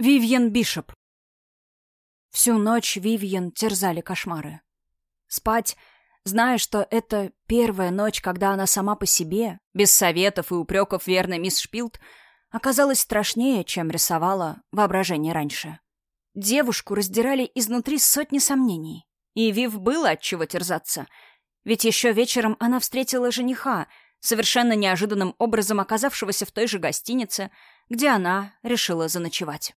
Вивьен Бишоп. Всю ночь Вивьен терзали кошмары. Спать, зная, что это первая ночь, когда она сама по себе, без советов и упреков верной мисс Шпилд, оказалось страшнее, чем рисовала воображение раньше. Девушку раздирали изнутри сотни сомнений. И Вив было от чего терзаться. Ведь еще вечером она встретила жениха, совершенно неожиданным образом оказавшегося в той же гостинице, где она решила заночевать.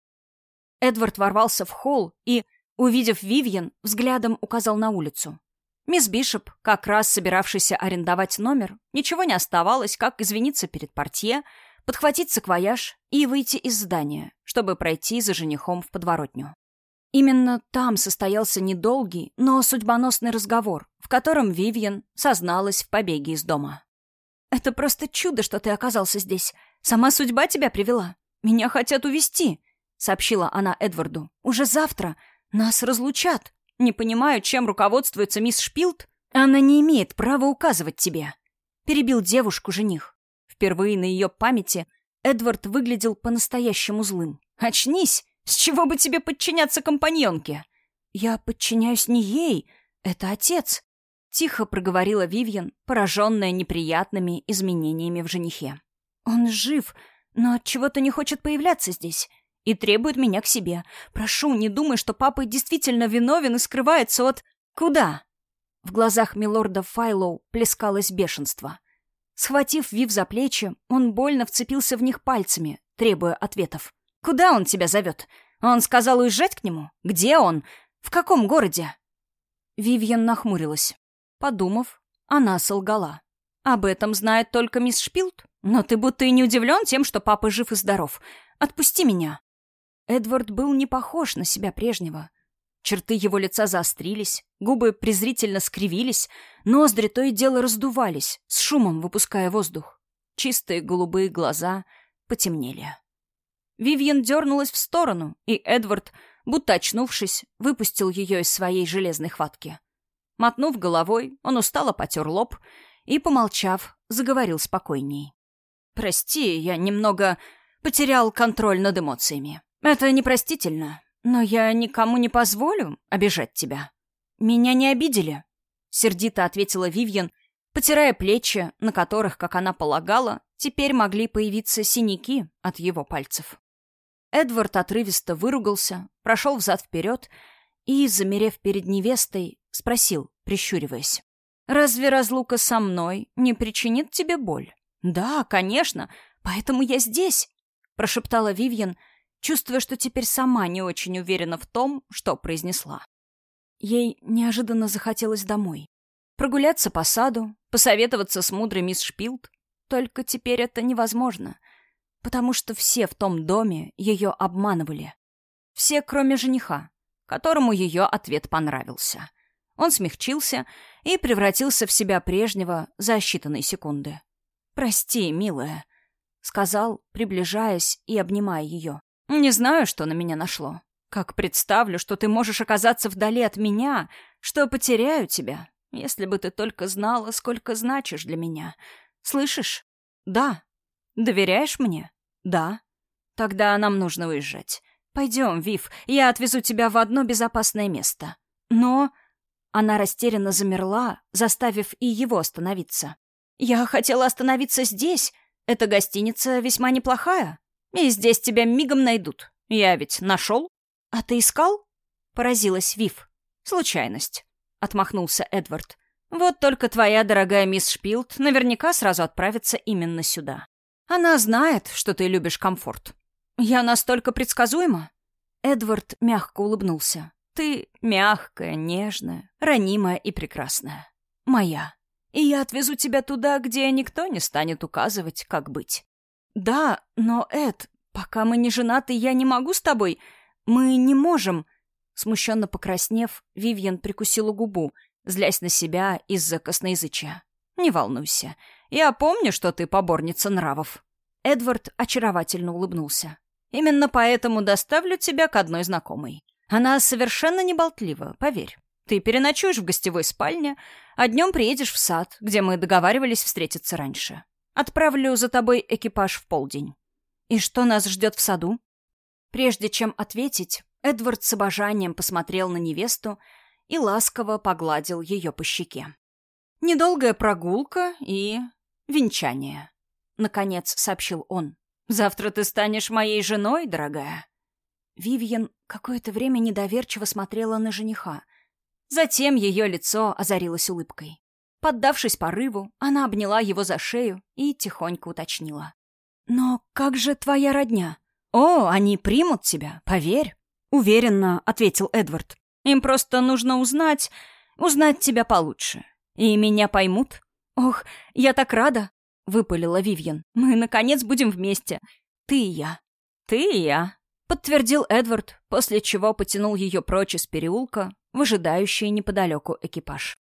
Эдвард ворвался в холл и, увидев Вивьен, взглядом указал на улицу. Мисс Бишоп, как раз собиравшаяся арендовать номер, ничего не оставалось, как извиниться перед портье, подхватить саквояж и выйти из здания, чтобы пройти за женихом в подворотню. Именно там состоялся недолгий, но судьбоносный разговор, в котором Вивьен созналась в побеге из дома. «Это просто чудо, что ты оказался здесь. Сама судьба тебя привела. Меня хотят увезти сообщила она Эдварду. «Уже завтра нас разлучат. Не понимаю, чем руководствуется мисс Шпилд. Она не имеет права указывать тебе». Перебил девушку жених. Впервые на ее памяти Эдвард выглядел по-настоящему злым. «Очнись! С чего бы тебе подчиняться компаньонке?» «Я подчиняюсь не ей. Это отец», — тихо проговорила Вивьен, пораженная неприятными изменениями в женихе. «Он жив, но от чего то не хочет появляться здесь и требует меня к себе. Прошу, не думай, что папа действительно виновен и скрывается от... Куда?» В глазах милорда Файлоу плескалось бешенство. Схватив Вив за плечи, он больно вцепился в них пальцами, требуя ответов. «Куда он тебя зовет? Он сказал уезжать к нему? Где он? В каком городе?» Вивьен нахмурилась. Подумав, она солгала. «Об этом знает только мисс Шпилд. Но ты будто и не удивлен тем, что папа жив и здоров. Отпусти меня». Эдвард был не похож на себя прежнего. Черты его лица заострились, губы презрительно скривились, ноздри то и дело раздувались, с шумом выпуская воздух. Чистые голубые глаза потемнели. Вивьен дернулась в сторону, и Эдвард, будто очнувшись, выпустил ее из своей железной хватки. Мотнув головой, он устало потер лоб и, помолчав, заговорил спокойней. «Прости, я немного потерял контроль над эмоциями. «Это непростительно, но я никому не позволю обижать тебя». «Меня не обидели», — сердито ответила Вивьен, потирая плечи, на которых, как она полагала, теперь могли появиться синяки от его пальцев. Эдвард отрывисто выругался, прошел взад-вперед и, замерев перед невестой, спросил, прищуриваясь. «Разве разлука со мной не причинит тебе боль?» «Да, конечно, поэтому я здесь», — прошептала Вивьен, — чувствуя, что теперь сама не очень уверена в том, что произнесла. Ей неожиданно захотелось домой. Прогуляться по саду, посоветоваться с мудрой мисс Шпилд. Только теперь это невозможно, потому что все в том доме ее обманывали. Все, кроме жениха, которому ее ответ понравился. Он смягчился и превратился в себя прежнего за считанные секунды. «Прости, милая», — сказал, приближаясь и обнимая ее. Не знаю, что на меня нашло. Как представлю, что ты можешь оказаться вдали от меня, что потеряю тебя, если бы ты только знала, сколько значишь для меня. Слышишь? Да. Доверяешь мне? Да. Тогда нам нужно уезжать. Пойдем, Вив, я отвезу тебя в одно безопасное место. Но... Она растерянно замерла, заставив и его остановиться. «Я хотела остановиться здесь. Эта гостиница весьма неплохая. И здесь тебя мигом найдут. Я ведь нашел. А ты искал? Поразилась Вив. Случайность. Отмахнулся Эдвард. Вот только твоя дорогая мисс Шпилд наверняка сразу отправится именно сюда. Она знает, что ты любишь комфорт. Я настолько предсказуема? Эдвард мягко улыбнулся. Ты мягкая, нежная, ранимая и прекрасная. Моя. И я отвезу тебя туда, где никто не станет указывать, как быть. «Да, но, Эд, пока мы не женаты, я не могу с тобой. Мы не можем...» Смущенно покраснев, Вивьен прикусила губу, злясь на себя из-за косноязычия. «Не волнуйся. Я помню, что ты поборница нравов». Эдвард очаровательно улыбнулся. «Именно поэтому доставлю тебя к одной знакомой. Она совершенно не болтлива, поверь. Ты переночуешь в гостевой спальне, а днем приедешь в сад, где мы договаривались встретиться раньше. Отправлю за тобой экипаж в полдень. И что нас ждет в саду? Прежде чем ответить, Эдвард с обожанием посмотрел на невесту и ласково погладил ее по щеке. «Недолгая прогулка и... венчание», — наконец сообщил он. «Завтра ты станешь моей женой, дорогая». Вивьен какое-то время недоверчиво смотрела на жениха. Затем ее лицо озарилось улыбкой. Поддавшись порыву, она обняла его за шею и тихонько уточнила. «Но как же твоя родня?» «О, они примут тебя, поверь!» «Уверенно», — ответил Эдвард. «Им просто нужно узнать... узнать тебя получше. И меня поймут». «Ох, я так рада!» — выпалила Вивьен. «Мы, наконец, будем вместе. Ты и я». «Ты и я», — подтвердил Эдвард, после чего потянул ее прочь из переулка, выжидающий неподалеку экипаж.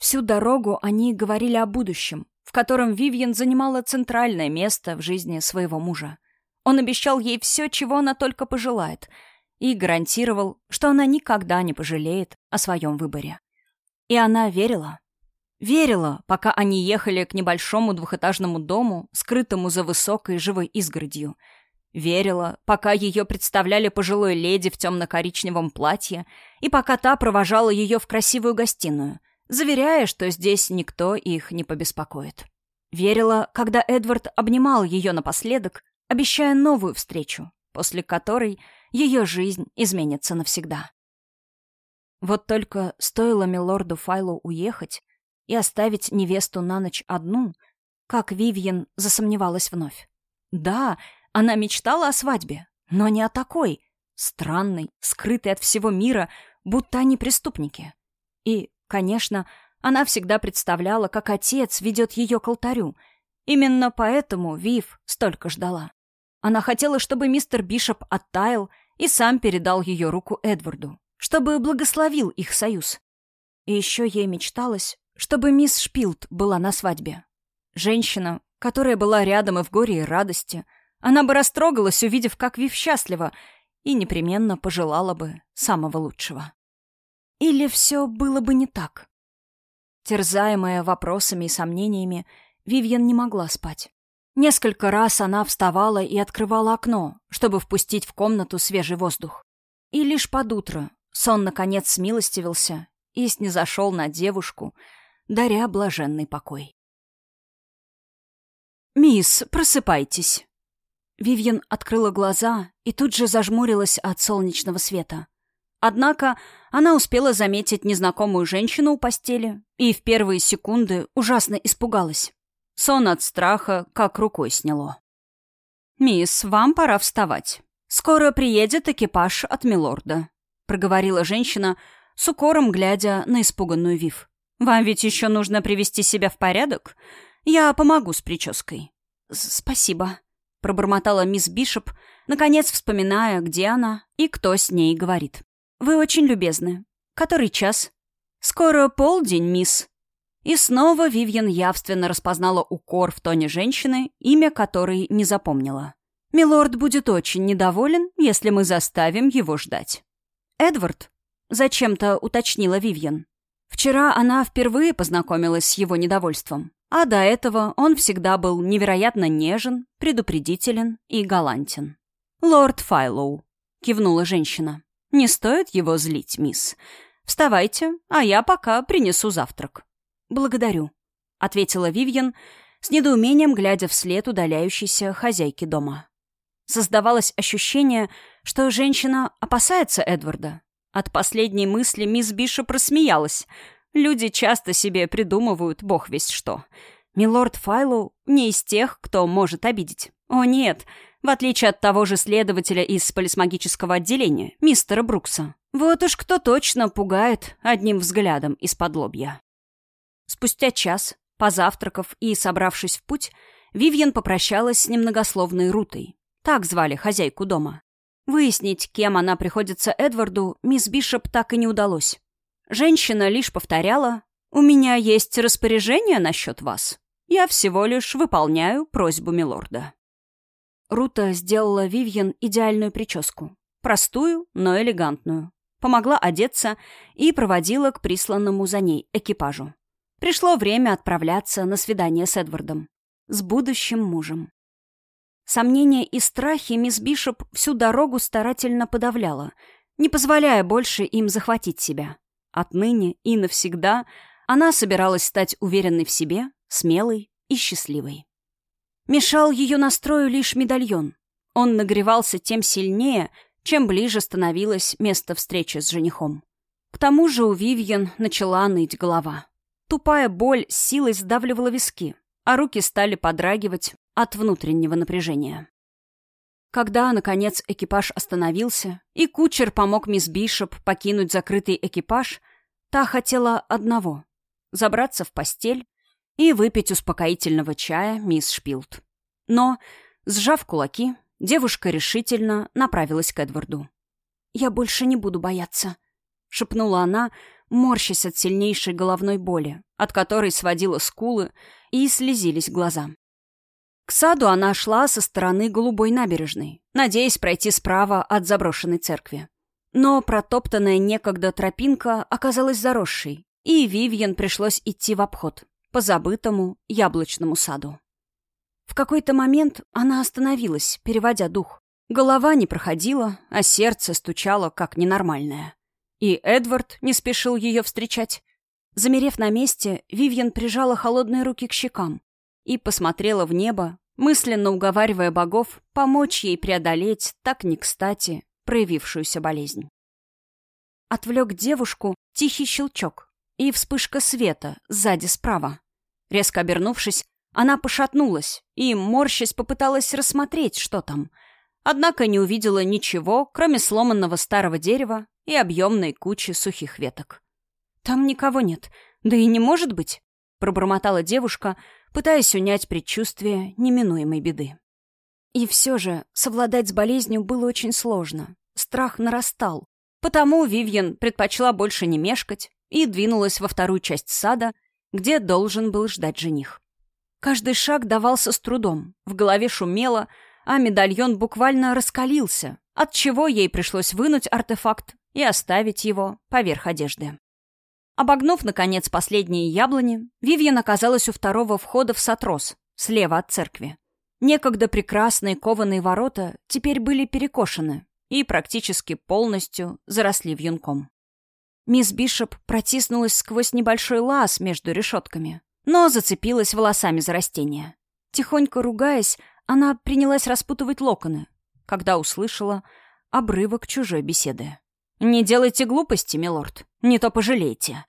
Всю дорогу они говорили о будущем, в котором Вивьен занимала центральное место в жизни своего мужа. Он обещал ей все, чего она только пожелает, и гарантировал, что она никогда не пожалеет о своем выборе. И она верила. Верила, пока они ехали к небольшому двухэтажному дому, скрытому за высокой живой изгородью. Верила, пока ее представляли пожилой леди в темно-коричневом платье, и пока та провожала ее в красивую гостиную, заверяя, что здесь никто их не побеспокоит. Верила, когда Эдвард обнимал ее напоследок, обещая новую встречу, после которой ее жизнь изменится навсегда. Вот только стоило милорду Файлу уехать и оставить невесту на ночь одну, как Вивьен засомневалась вновь. Да, она мечтала о свадьбе, но не о такой, странной, скрытой от всего мира, будто они преступники. И, конечно, она всегда представляла, как отец ведет ее к алтарю. Именно поэтому Вив столько ждала. Она хотела, чтобы мистер Бишоп оттаял и сам передал ее руку Эдварду, чтобы благословил их союз. И еще ей мечталось, чтобы мисс Шпилд была на свадьбе. Женщина, которая была рядом и в горе, и радости. Она бы растрогалась, увидев, как Вив счастлива, и непременно пожелала бы самого лучшего. Или все было бы не так? Терзаемая вопросами и сомнениями, Вивьен не могла спать. Несколько раз она вставала и открывала окно, чтобы впустить в комнату свежий воздух. И лишь под утро сон, наконец, смилостивился и снизошел на девушку, даря блаженный покой. «Мисс, просыпайтесь!» Вивьен открыла глаза и тут же зажмурилась от солнечного света. Однако она успела заметить незнакомую женщину у постели и в первые секунды ужасно испугалась. Сон от страха как рукой сняло. «Мисс, вам пора вставать. Скоро приедет экипаж от милорда», — проговорила женщина, с укором глядя на испуганную Вив. «Вам ведь еще нужно привести себя в порядок? Я помогу с прической». «Спасибо», — пробормотала мисс Бишоп, наконец вспоминая, где она и кто с ней говорит. «Вы очень любезны. Который час?» «Скоро полдень, мисс», и снова Вивьен явственно распознала укор в тоне женщины, имя которой не запомнила. «Милорд будет очень недоволен, если мы заставим его ждать». «Эдвард?» — зачем-то уточнила Вивьен. Вчера она впервые познакомилась с его недовольством, а до этого он всегда был невероятно нежен, предупредителен и галантен. «Лорд Файлоу», — кивнула женщина. «Не стоит его злить, мисс. Вставайте, а я пока принесу завтрак». «Благодарю», — ответила Вивьен, с недоумением глядя вслед удаляющейся хозяйки дома. Создавалось ощущение, что женщина опасается Эдварда. От последней мысли мисс Биша просмеялась. Люди часто себе придумывают бог весть что. Милорд Файлоу не из тех, кто может обидеть. О нет, в отличие от того же следователя из полисмагического отделения, мистера Брукса. Вот уж кто точно пугает одним взглядом из-под лобья. Спустя час, позавтракав и собравшись в путь, Вивьен попрощалась с немногословной Рутой. Так звали хозяйку дома. Выяснить, кем она приходится Эдварду, мисс Бишоп так и не удалось. Женщина лишь повторяла «У меня есть распоряжение насчет вас. Я всего лишь выполняю просьбу милорда». Рута сделала Вивьен идеальную прическу. Простую, но элегантную. Помогла одеться и проводила к присланному за ней экипажу. Пришло время отправляться на свидание с Эдвардом. С будущим мужем. Сомнения и страхи мисс Бишоп всю дорогу старательно подавляла, не позволяя больше им захватить себя. Отныне и навсегда она собиралась стать уверенной в себе, смелой и счастливой. Мешал ее настрою лишь медальон. Он нагревался тем сильнее, чем ближе становилось место встречи с женихом. К тому же у Вивьен начала ныть голова. Тупая боль силой сдавливала виски, а руки стали подрагивать от внутреннего напряжения. Когда, наконец, экипаж остановился, и кучер помог мисс Бишоп покинуть закрытый экипаж, та хотела одного — забраться в постель и выпить успокоительного чая мисс Шпилд. Но, сжав кулаки, девушка решительно направилась к Эдварду. «Я больше не буду бояться», — шепнула она, морщась от сильнейшей головной боли, от которой сводила скулы и слезились глаза. К саду она шла со стороны голубой набережной, надеясь пройти справа от заброшенной церкви. Но протоптанная некогда тропинка оказалась заросшей, и Вивьен пришлось идти в обход, по забытому яблочному саду. В какой-то момент она остановилась, переводя дух. Голова не проходила, а сердце стучало, как ненормальное. И Эдвард не спешил ее встречать. Замерев на месте, Вивьен прижала холодные руки к щекам и посмотрела в небо, мысленно уговаривая богов помочь ей преодолеть так не кстати проявившуюся болезнь. Отвлек девушку тихий щелчок и вспышка света сзади справа. Резко обернувшись, она пошатнулась и, морщась, попыталась рассмотреть, что там. Однако не увидела ничего, кроме сломанного старого дерева и объемной кучи сухих веток. «Там никого нет, да и не может быть», — пробормотала девушка, пытаясь унять предчувствие неминуемой беды. И все же совладать с болезнью было очень сложно. Страх нарастал. Потому Вивьен предпочла больше не мешкать и двинулась во вторую часть сада, где должен был ждать жених. Каждый шаг давался с трудом, в голове шумело, а медальон буквально раскалился, отчего ей пришлось вынуть артефакт и оставить его поверх одежды. Обогнув, наконец, последние яблони, Вивьен оказалась у второго входа в Сатрос, слева от церкви. Некогда прекрасные кованые ворота теперь были перекошены и практически полностью заросли вьюнком. Мисс Бишоп протиснулась сквозь небольшой лаз между решетками, но зацепилась волосами за растение. Тихонько ругаясь, она принялась распутывать локоны, когда услышала обрывок чужой беседы. «Не делайте глупости, милорд, не то пожалеете».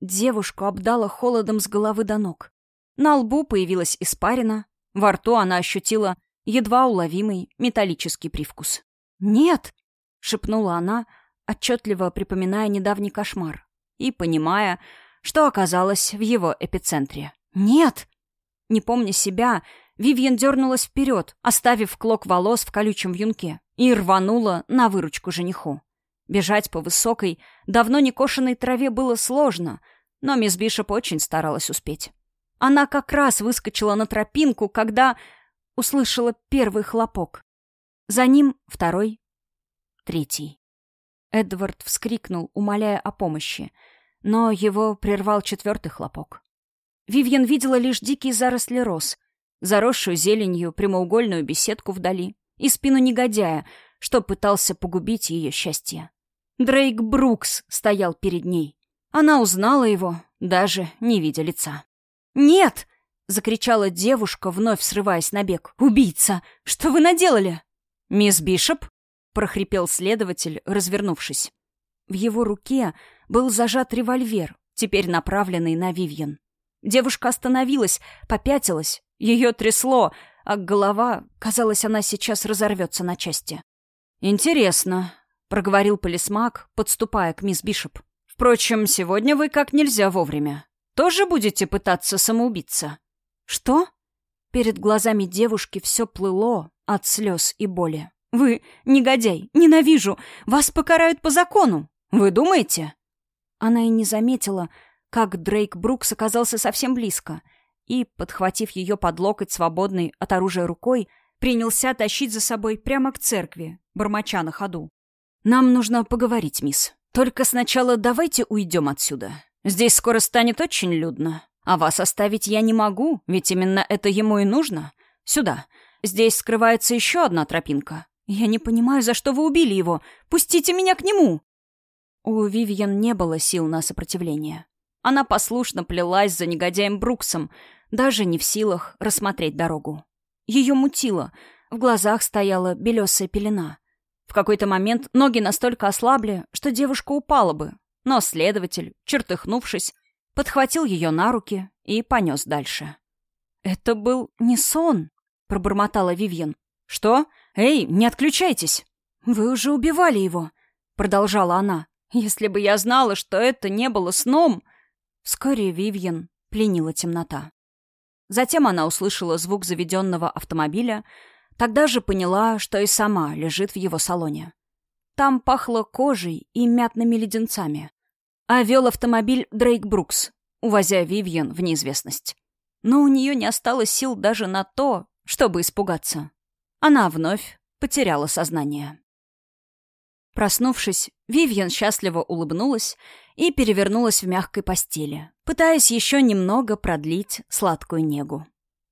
Девушку обдала холодом с головы до ног. На лбу появилась испарина, во рту она ощутила едва уловимый металлический привкус. «Нет!» — шепнула она, отчетливо припоминая недавний кошмар и понимая, что оказалась в его эпицентре. «Нет!» Не помня себя, Вивьен дернулась вперед, оставив клок волос в колючем вьюнке, и рванула на выручку жениху. Бежать по высокой, давно не кошенной траве было сложно — но мисс Бишоп очень старалась успеть. Она как раз выскочила на тропинку, когда услышала первый хлопок. За ним второй, третий. Эдвард вскрикнул, умоляя о помощи, но его прервал четвертый хлопок. Вивьен видела лишь дикие заросли роз, заросшую зеленью прямоугольную беседку вдали и спину негодяя, что пытался погубить ее счастье. Дрейк Брукс стоял перед ней. Она узнала его, даже не видя лица. «Нет!» — закричала девушка, вновь срываясь на бег. «Убийца! Что вы наделали?» «Мисс Бишоп?» — прохрипел следователь, развернувшись. В его руке был зажат револьвер, теперь направленный на Вивьен. Девушка остановилась, попятилась, ее трясло, а голова, казалось, она сейчас разорвется на части. «Интересно», — проговорил полисмак, подступая к мисс Бишоп. Впрочем, сегодня вы как нельзя вовремя. Тоже будете пытаться самоубиться? Что? Перед глазами девушки все плыло от слез и боли. Вы негодяй, ненавижу. Вас покарают по закону. Вы думаете? Она и не заметила, как Дрейк Брукс оказался совсем близко и, подхватив ее под локоть свободной от оружия рукой, принялся тащить за собой прямо к церкви, бормоча на ходу. «Нам нужно поговорить, мисс. Только сначала давайте уйдем отсюда. Здесь скоро станет очень людно. А вас оставить я не могу, ведь именно это ему и нужно. Сюда. здесь скрывается еще одна тропинка. Я не понимаю, за что вы убили его. Пустите меня к нему!» У Вивьен не было сил на сопротивление. Она послушно плелась за негодяем Бруксом, даже не в силах рассмотреть дорогу. Ее мутило, в глазах стояла белесая пелена. В какой-то момент ноги настолько ослабли, что девушка упала бы, но следователь, чертыхнувшись, подхватил ее на руки и понес дальше. «Это был не сон», — пробормотала Вивьен. «Что? Эй, не отключайтесь!» «Вы уже убивали его», — продолжала она. «Если бы я знала, что это не было сном...» Вскоре Вивьен пленила темнота. Затем она услышала звук заведенного автомобиля, тогда же поняла, что и сама лежит в его салоне. Там пахло кожей и мятными леденцами. А вел автомобиль Дрейк Брукс, увозя Вивьен в неизвестность. Но у нее не осталось сил даже на то, чтобы испугаться. Она вновь потеряла сознание. Проснувшись, Вивьен счастливо улыбнулась и перевернулась в мягкой постели, пытаясь еще немного продлить сладкую негу.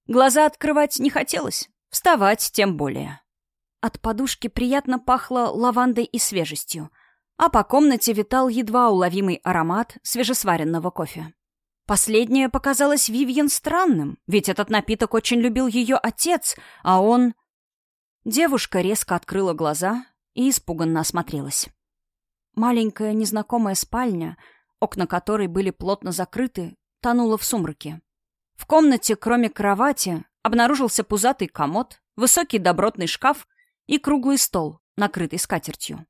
Глаза открывать не хотелось, вставать тем более. От подушки приятно пахло лавандой и свежестью, а по комнате витал едва уловимый аромат свежесваренного кофе. Последнее показалось Вивьен странным, ведь этот напиток очень любил ее отец, а он... Девушка резко открыла глаза и испуганно осмотрелась. Маленькая незнакомая спальня, окна которой были плотно закрыты, тонула в сумраке. В комнате, кроме кровати, обнаружился пузатый комод, высокий добротный шкаф и круглый стол, накрытый скатертью.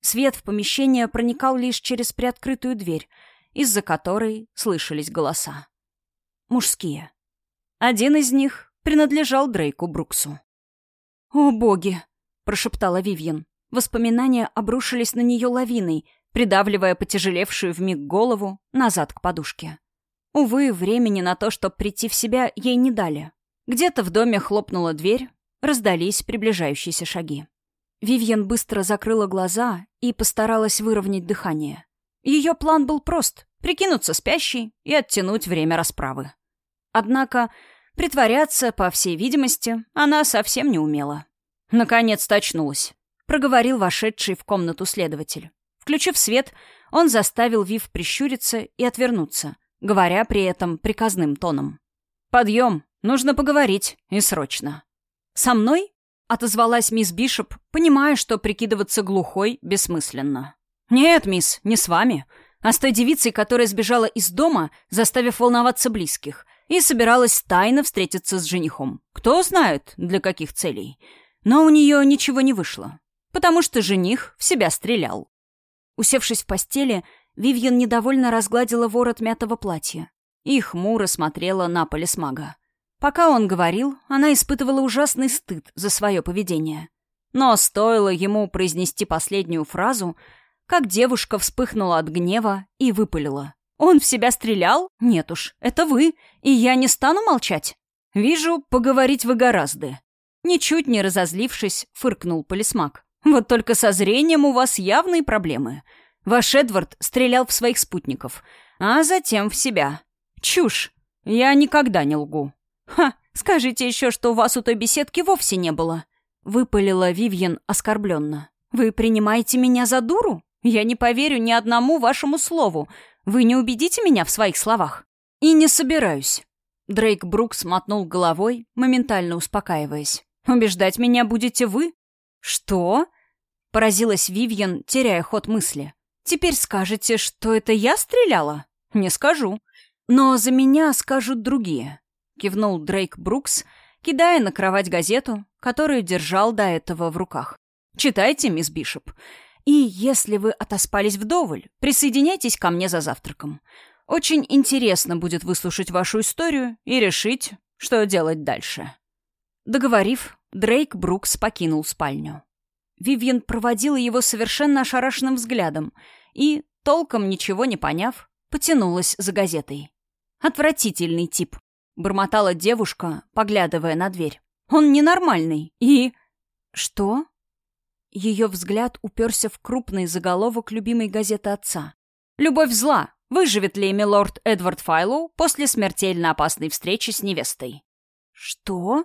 Свет в помещение проникал лишь через приоткрытую дверь, из-за которой слышались голоса. Мужские. Один из них принадлежал Дрейку Бруксу. «О, боги!» — прошептала Вивьен. Воспоминания обрушились на нее лавиной, придавливая потяжелевшую вмиг голову назад к подушке. Увы, времени на то, чтобы прийти в себя, ей не дали. Где-то в доме хлопнула дверь, раздались приближающиеся шаги. Вивьен быстро закрыла глаза и постаралась выровнять дыхание. Ее план был прост — прикинуться спящей и оттянуть время расправы. Однако притворяться, по всей видимости, она совсем не умела. Наконец-то проговорил вошедший в комнату следователь. Включив свет, он заставил Вив прищуриться и отвернуться, говоря при этом приказным тоном. «Подъем! Нужно поговорить, и срочно!» «Со мной?» — отозвалась мисс Бишоп, понимая, что прикидываться глухой бессмысленно. «Нет, мисс, не с вами, а с той девицей, которая сбежала из дома, заставив волноваться близких, и собиралась тайно встретиться с женихом. Кто знает, для каких целей. Но у нее ничего не вышло потому что жених в себя стрелял. Усевшись в постели, Вивьен недовольно разгладила ворот мятого платья и хмуро смотрела на полисмага. Пока он говорил, она испытывала ужасный стыд за свое поведение. Но стоило ему произнести последнюю фразу, как девушка вспыхнула от гнева и выпалила. «Он в себя стрелял? Нет уж, это вы, и я не стану молчать. Вижу, поговорить вы гораздо». Ничуть не разозлившись, фыркнул полисмаг. Вот только со зрением у вас явные проблемы. Ваш Эдвард стрелял в своих спутников, а затем в себя. Чушь. Я никогда не лгу. Ха, скажите еще, что у вас у той беседки вовсе не было. Выпалила Вивьен оскорбленно. Вы принимаете меня за дуру? Я не поверю ни одному вашему слову. Вы не убедите меня в своих словах? И не собираюсь. Дрейк Брукс мотнул головой, моментально успокаиваясь. «Убеждать меня будете вы? «Что?» — поразилась Вивьен, теряя ход мысли. «Теперь скажете, что это я стреляла?» «Не скажу. Но за меня скажут другие», — кивнул Дрейк Брукс, кидая на кровать газету, которую держал до этого в руках. «Читайте, мисс Бишоп. И если вы отоспались вдоволь, присоединяйтесь ко мне за завтраком. Очень интересно будет выслушать вашу историю и решить, что делать дальше». Договорив, Дрейк Брукс покинул спальню. Вивьен проводила его совершенно ошарашенным взглядом и, толком ничего не поняв, потянулась за газетой. «Отвратительный тип», — бормотала девушка, поглядывая на дверь. «Он ненормальный и...» «Что?» Ее взгляд уперся в крупный заголовок любимой газеты отца. «Любовь зла. Выживет ли милорд Эдвард Файлоу после смертельно опасной встречи с невестой?» «Что?»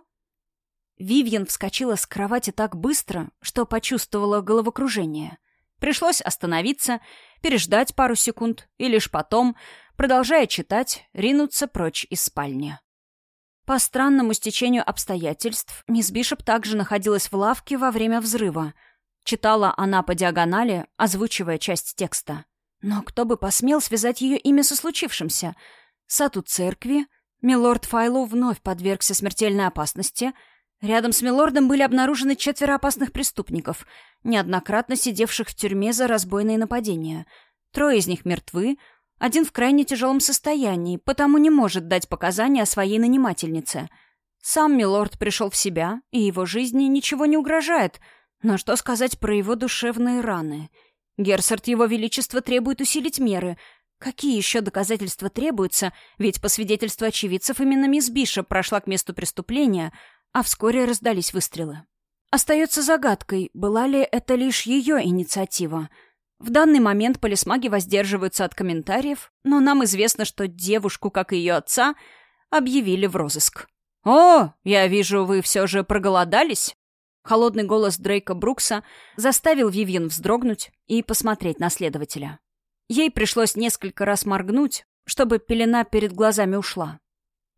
Вивьен вскочила с кровати так быстро, что почувствовала головокружение. Пришлось остановиться, переждать пару секунд и лишь потом, продолжая читать, ринуться прочь из спальни. По странному стечению обстоятельств, мисс Бишоп также находилась в лавке во время взрыва. Читала она по диагонали, озвучивая часть текста. Но кто бы посмел связать ее имя со случившимся? Сату церкви, милорд Файлоу вновь подвергся смертельной опасности. Рядом с милордом были обнаружены четверо опасных преступников, неоднократно сидевших в тюрьме за разбойные нападения. Трое из них мертвы, один в крайне тяжелом состоянии, потому не может дать показания о своей нанимательнице. Сам милорд пришел в себя, и его жизни ничего не угрожает. Но что сказать про его душевные раны? Герсард Его Величества требует усилить меры. Какие еще доказательства требуются? Ведь по свидетельству очевидцев именно мисс Биша прошла к месту преступления, а вскоре раздались выстрелы. Остается загадкой, была ли это лишь ее инициатива — в данный момент полисмаги воздерживаются от комментариев, но нам известно, что девушку, как и ее отца, объявили в розыск. «О, я вижу, вы все же проголодались?» Холодный голос Дрейка Брукса заставил Вивьен вздрогнуть и посмотреть на следователя. Ей пришлось несколько раз моргнуть, чтобы пелена перед глазами ушла.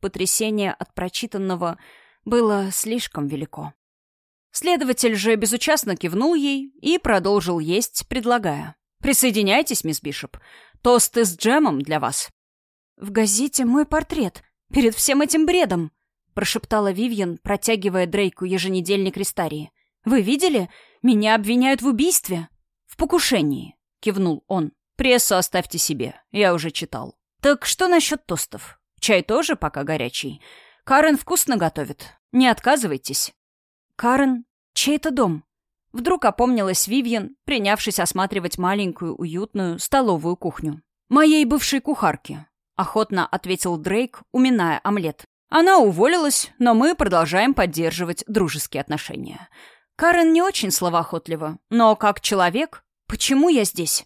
Потрясение от прочитанного было слишком велико. Следователь же безучастно кивнул ей и продолжил есть, предлагая. «Присоединяйтесь, мисс Бишоп. Тосты с джемом для вас». «В газете мой портрет. Перед всем этим бредом», — прошептала Вивьен, протягивая Дрейку еженедельник Ристарии. «Вы видели? Меня обвиняют в убийстве». «В покушении», — кивнул он. «Прессу оставьте себе. Я уже читал». «Так что насчет тостов? Чай тоже пока горячий. Карен вкусно готовит. Не отказывайтесь». Карен, чей это дом? Вдруг опомнилась Вивьен, принявшись осматривать маленькую, уютную, столовую кухню. «Моей бывшей кухарки», — охотно ответил Дрейк, уминая омлет. «Она уволилась, но мы продолжаем поддерживать дружеские отношения. Карен не очень словоохотлива, но как человек, почему я здесь?»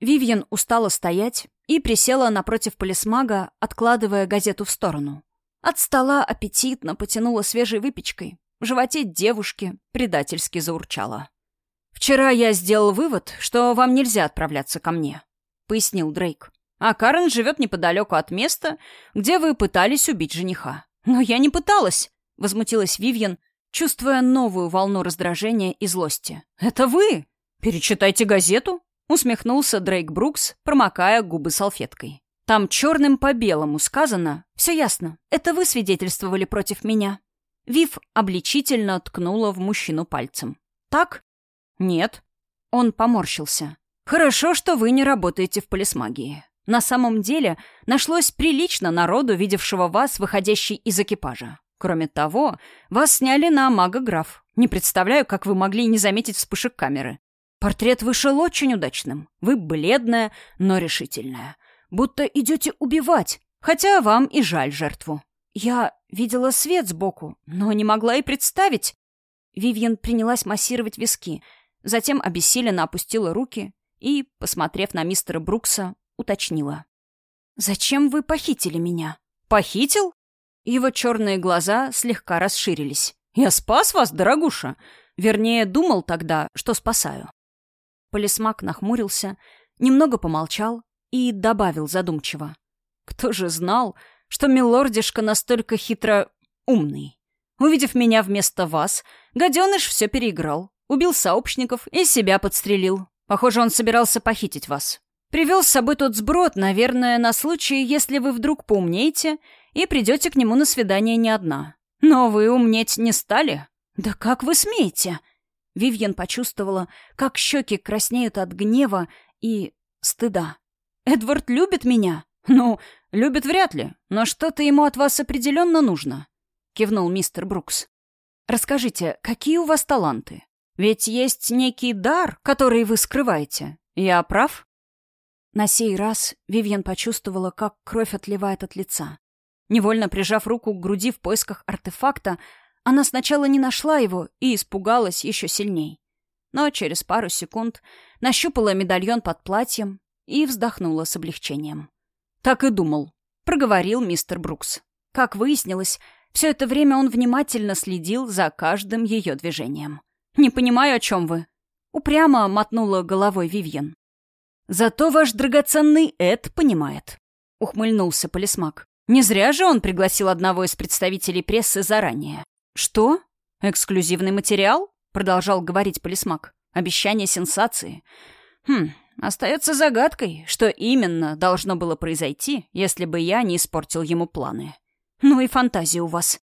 Вивьен устала стоять и присела напротив полисмага, откладывая газету в сторону. От стола аппетитно потянула свежей выпечкой, в животе девушки предательски заурчало. «Вчера я сделал вывод, что вам нельзя отправляться ко мне», — пояснил Дрейк. «А Карен живет неподалеку от места, где вы пытались убить жениха». «Но я не пыталась», — возмутилась Вивьен, чувствуя новую волну раздражения и злости. «Это вы? Перечитайте газету», — усмехнулся Дрейк Брукс, промокая губы салфеткой. «Там черным по белому сказано. Все ясно. Это вы свидетельствовали против меня». Вив обличительно ткнула в мужчину пальцем. «Так?» «Нет». Он поморщился. «Хорошо, что вы не работаете в полисмагии. На самом деле, нашлось прилично народу, видевшего вас, выходящей из экипажа. Кроме того, вас сняли на мага-граф. Не представляю, как вы могли не заметить вспышек камеры. Портрет вышел очень удачным. Вы бледная, но решительная. Будто идете убивать, хотя вам и жаль жертву. Я видела свет сбоку, но не могла и представить. Вивьен принялась массировать виски, затем обессиленно опустила руки и, посмотрев на мистера Брукса, уточнила. «Зачем вы похитили меня?» «Похитил?» Его черные глаза слегка расширились. «Я спас вас, дорогуша! Вернее, думал тогда, что спасаю». Полисмак нахмурился, немного помолчал и добавил задумчиво. «Кто же знал, что милордишка настолько хитро умный. Увидев меня вместо вас, гаденыш все переиграл. Убил сообщников и себя подстрелил. Похоже, он собирался похитить вас. Привел с собой тот сброд, наверное, на случай, если вы вдруг поумнеете и придете к нему на свидание не одна. Но вы умнеть не стали? Да как вы смеете? Вивьен почувствовала, как щеки краснеют от гнева и стыда. «Эдвард любит меня?» «Ну, любит вряд ли, но что-то ему от вас определенно нужно», — кивнул мистер Брукс. «Расскажите, какие у вас таланты? Ведь есть некий дар, который вы скрываете. Я прав?» На сей раз Вивьен почувствовала, как кровь отливает от лица. Невольно прижав руку к груди в поисках артефакта, она сначала не нашла его и испугалась еще сильней. Но через пару секунд нащупала медальон под платьем и вздохнула с облегчением. «Так и думал», — проговорил мистер Брукс. Как выяснилось, Все это время он внимательно следил за каждым ее движением. «Не понимаю, о чем вы», — упрямо мотнула головой Вивьен. «Зато ваш драгоценный Эд понимает», — ухмыльнулся полисмак. «Не зря же он пригласил одного из представителей прессы заранее». «Что? Эксклюзивный материал?» — продолжал говорить полисмак. «Обещание сенсации. Хм, остается загадкой, что именно должно было произойти, если бы я не испортил ему планы». «Ну и фантазия у вас».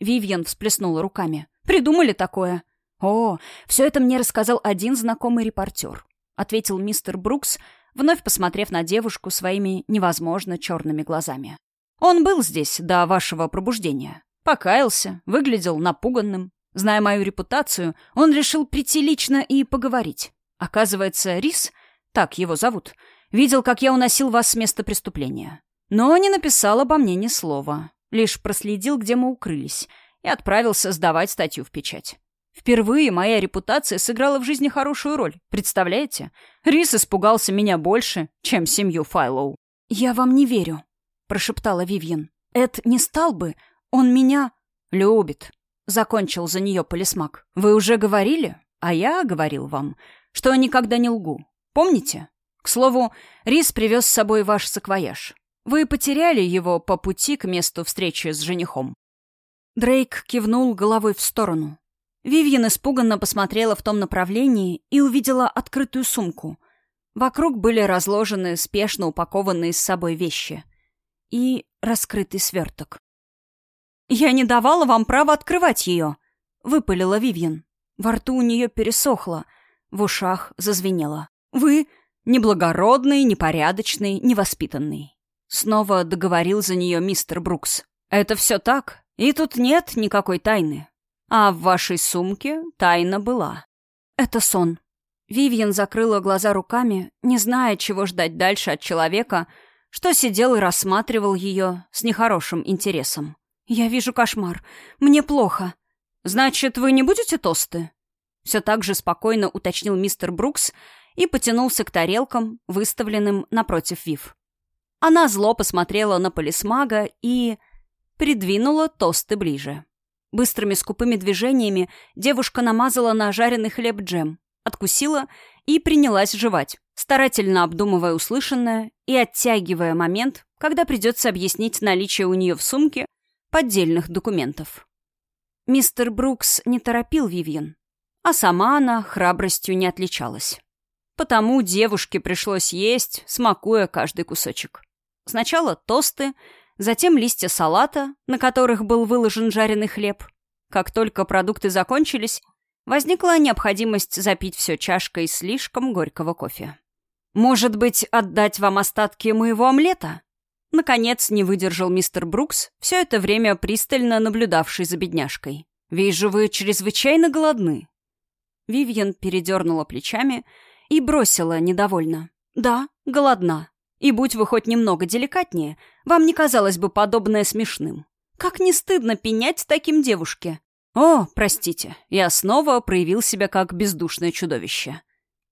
Вивьен всплеснула руками. «Придумали такое?» «О, все это мне рассказал один знакомый репортер», — ответил мистер Брукс, вновь посмотрев на девушку своими невозможно черными глазами. «Он был здесь до вашего пробуждения. Покаялся, выглядел напуганным. Зная мою репутацию, он решил прийти лично и поговорить. Оказывается, Рис, так его зовут, видел, как я уносил вас с места преступления. Но не написал обо мне ни слова. Лишь проследил, где мы укрылись, и отправился сдавать статью в печать. Впервые моя репутация сыграла в жизни хорошую роль, представляете? Рис испугался меня больше, чем семью Файлоу. «Я вам не верю», — прошептала Вивьен. «Эд не стал бы, он меня...» «Любит», — закончил за нее полисмак. «Вы уже говорили, а я говорил вам, что никогда не лгу. Помните? К слову, Рис привез с собой ваш саквояж. Вы потеряли его по пути к месту встречи с женихом». Дрейк кивнул головой в сторону. Вивьен испуганно посмотрела в том направлении и увидела открытую сумку. Вокруг были разложены спешно упакованные с собой вещи. И раскрытый сверток. «Я не давала вам права открывать ее!» — выпалила Вивьен. Во рту у нее пересохло, в ушах зазвенело. «Вы неблагородный, непорядочный, невоспитанный. Снова договорил за нее мистер Брукс. «Это все так, и тут нет никакой тайны. А в вашей сумке тайна была». «Это сон». Вивьен закрыла глаза руками, не зная, чего ждать дальше от человека, что сидел и рассматривал ее с нехорошим интересом. «Я вижу кошмар. Мне плохо». «Значит, вы не будете тосты?» Все так же спокойно уточнил мистер Брукс и потянулся к тарелкам, выставленным напротив Вив. Она зло посмотрела на полисмага и... придвинула тосты ближе. Быстрыми скупыми движениями девушка намазала на жареный хлеб джем, откусила и принялась жевать, старательно обдумывая услышанное и оттягивая момент, когда придется объяснить наличие у нее в сумке поддельных документов. Мистер Брукс не торопил Вивьен, а сама она храбростью не отличалась. Потому девушке пришлось есть, смакуя каждый кусочек. Сначала тосты, затем листья салата, на которых был выложен жареный хлеб. Как только продукты закончились, возникла необходимость запить все чашкой слишком горького кофе. «Может быть, отдать вам остатки моего омлета?» Наконец не выдержал мистер Брукс, все это время пристально наблюдавший за бедняжкой. «Вижу, вы чрезвычайно голодны». Вивьен передернула плечами и бросила недовольно. «Да, голодна. И будь вы хоть немного деликатнее, вам не казалось бы подобное смешным. Как не стыдно пенять таким девушке. О, простите, я снова проявил себя как бездушное чудовище.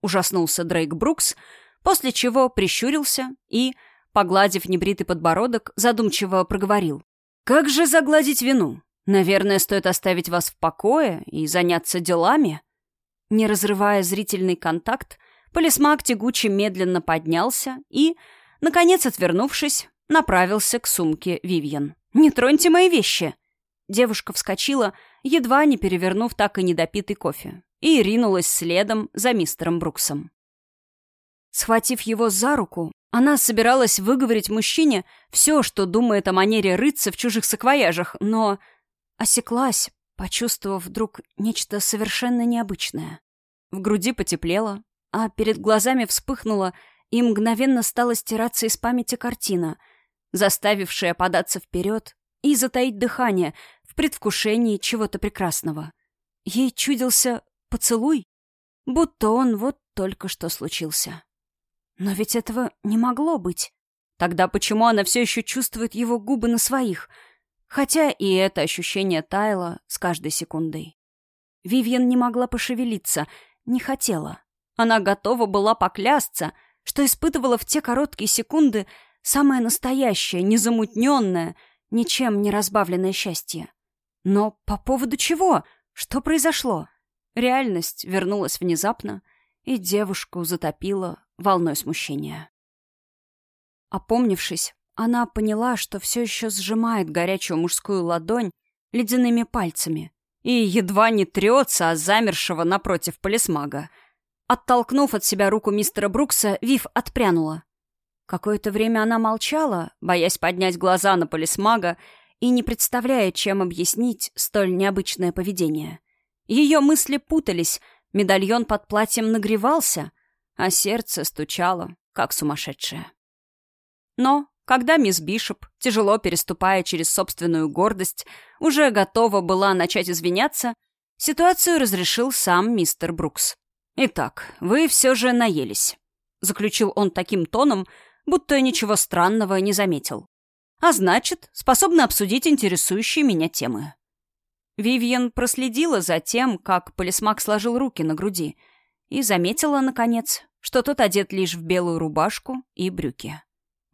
Ужаснулся Дрейк Брукс, после чего прищурился и, погладив небритый подбородок, задумчиво проговорил. «Как же загладить вину? Наверное, стоит оставить вас в покое и заняться делами?» Не разрывая зрительный контакт, полисмак тягуче медленно поднялся и, Наконец, отвернувшись, направился к сумке Вивьен. «Не троньте мои вещи!» Девушка вскочила, едва не перевернув так и недопитый кофе, и ринулась следом за мистером Бруксом. Схватив его за руку, она собиралась выговорить мужчине все, что думает о манере рыться в чужих саквояжах, но осеклась, почувствовав вдруг нечто совершенно необычное. В груди потеплело, а перед глазами вспыхнуло и мгновенно стала стираться из памяти картина, заставившая податься вперед и затаить дыхание в предвкушении чего-то прекрасного. Ей чудился поцелуй, будто он вот только что случился. Но ведь этого не могло быть. Тогда почему она все еще чувствует его губы на своих, хотя и это ощущение таяло с каждой секундой. Вивьен не могла пошевелиться, не хотела. Она готова была поклясться — что испытывала в те короткие секунды самое настоящее, незамутненное, ничем не разбавленное счастье. Но по поводу чего? Что произошло? Реальность вернулась внезапно, и девушку затопила волной смущения. Опомнившись, она поняла, что все еще сжимает горячую мужскую ладонь ледяными пальцами и едва не трется о замершего напротив полисмага. Оттолкнув от себя руку мистера Брукса, Вив отпрянула. Какое-то время она молчала, боясь поднять глаза на полисмага и не представляя, чем объяснить столь необычное поведение. Ее мысли путались, медальон под платьем нагревался, а сердце стучало, как сумасшедшее. Но, когда мисс Бишоп, тяжело переступая через собственную гордость, уже готова была начать извиняться, ситуацию разрешил сам мистер Брукс. «Итак, вы все же наелись», — заключил он таким тоном, будто ничего странного не заметил. «А значит, способны обсудить интересующие меня темы». Вивьен проследила за тем, как полисмак сложил руки на груди, и заметила, наконец, что тот одет лишь в белую рубашку и брюки.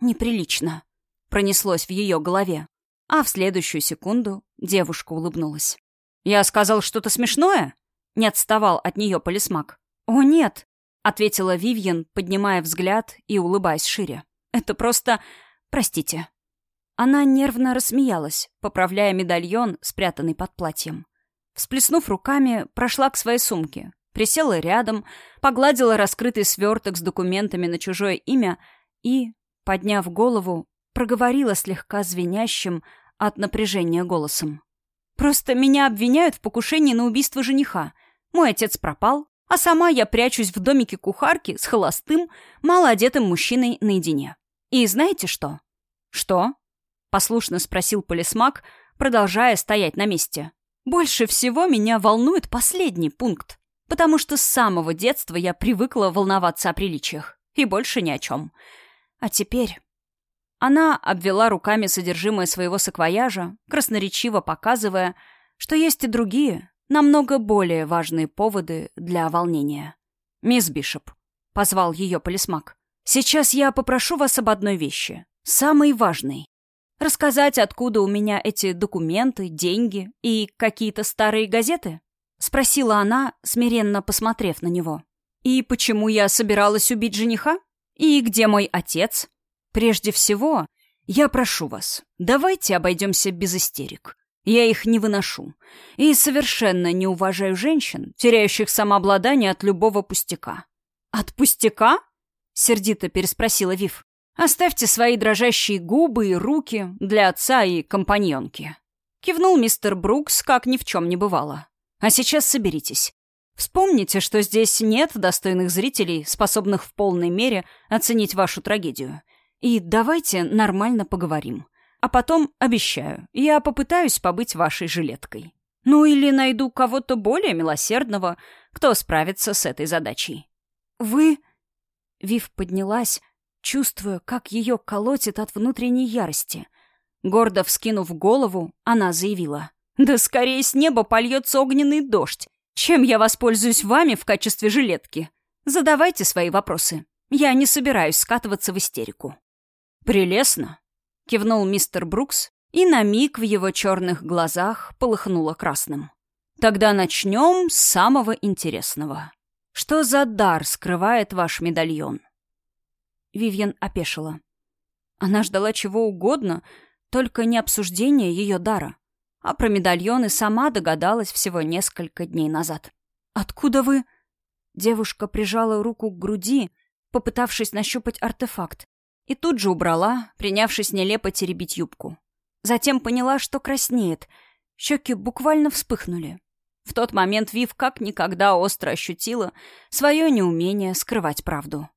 «Неприлично», — пронеслось в ее голове. А в следующую секунду девушка улыбнулась. «Я сказал что-то смешное?» — не отставал от нее полисмак. «О, нет!» — ответила Вивьен, поднимая взгляд и улыбаясь шире. «Это просто... Простите». Она нервно рассмеялась, поправляя медальон, спрятанный под платьем. Всплеснув руками, прошла к своей сумке, присела рядом, погладила раскрытый сверток с документами на чужое имя и, подняв голову, проговорила слегка звенящим от напряжения голосом. «Просто меня обвиняют в покушении на убийство жениха. Мой отец пропал, а сама я прячусь в домике кухарки с холостым, малоодетым мужчиной наедине. И знаете что? Что? Послушно спросил полисмак, продолжая стоять на месте. Больше всего меня волнует последний пункт, потому что с самого детства я привыкла волноваться о приличиях. И больше ни о чем. А теперь... Она обвела руками содержимое своего саквояжа, красноречиво показывая, что есть и другие, намного более важные поводы для волнения. «Мисс Бишоп», — позвал ее полисмак, — «сейчас я попрошу вас об одной вещи, самой важной. Рассказать, откуда у меня эти документы, деньги и какие-то старые газеты?» — спросила она, смиренно посмотрев на него. «И почему я собиралась убить жениха? И где мой отец? Прежде всего, я прошу вас, давайте обойдемся без истерик. Я их не выношу. И совершенно не уважаю женщин, теряющих самообладание от любого пустяка. «От пустяка?» — сердито переспросила Вив. «Оставьте свои дрожащие губы и руки для отца и компаньонки». Кивнул мистер Брукс, как ни в чем не бывало. «А сейчас соберитесь. Вспомните, что здесь нет достойных зрителей, способных в полной мере оценить вашу трагедию. И давайте нормально поговорим. А потом, обещаю, я попытаюсь побыть вашей жилеткой. Ну или найду кого-то более милосердного, кто справится с этой задачей. Вы... Вив поднялась, чувствуя, как ее колотит от внутренней ярости. Гордо вскинув голову, она заявила. «Да скорее с неба польется огненный дождь, чем я воспользуюсь вами в качестве жилетки. Задавайте свои вопросы. Я не собираюсь скатываться в истерику». «Прелестно», — кивнул мистер Брукс, и на миг в его черных глазах полыхнуло красным. «Тогда начнем с самого интересного. Что за дар скрывает ваш медальон?» Вивьен опешила. Она ждала чего угодно, только не обсуждения ее дара. А про медальон и сама догадалась всего несколько дней назад. «Откуда вы...» Девушка прижала руку к груди, попытавшись нащупать артефакт. И тут же убрала, принявшись нелепо теребить юбку. Затем поняла, что краснеет. Щеки буквально вспыхнули. В тот момент Вив как никогда остро ощутила свое неумение скрывать правду.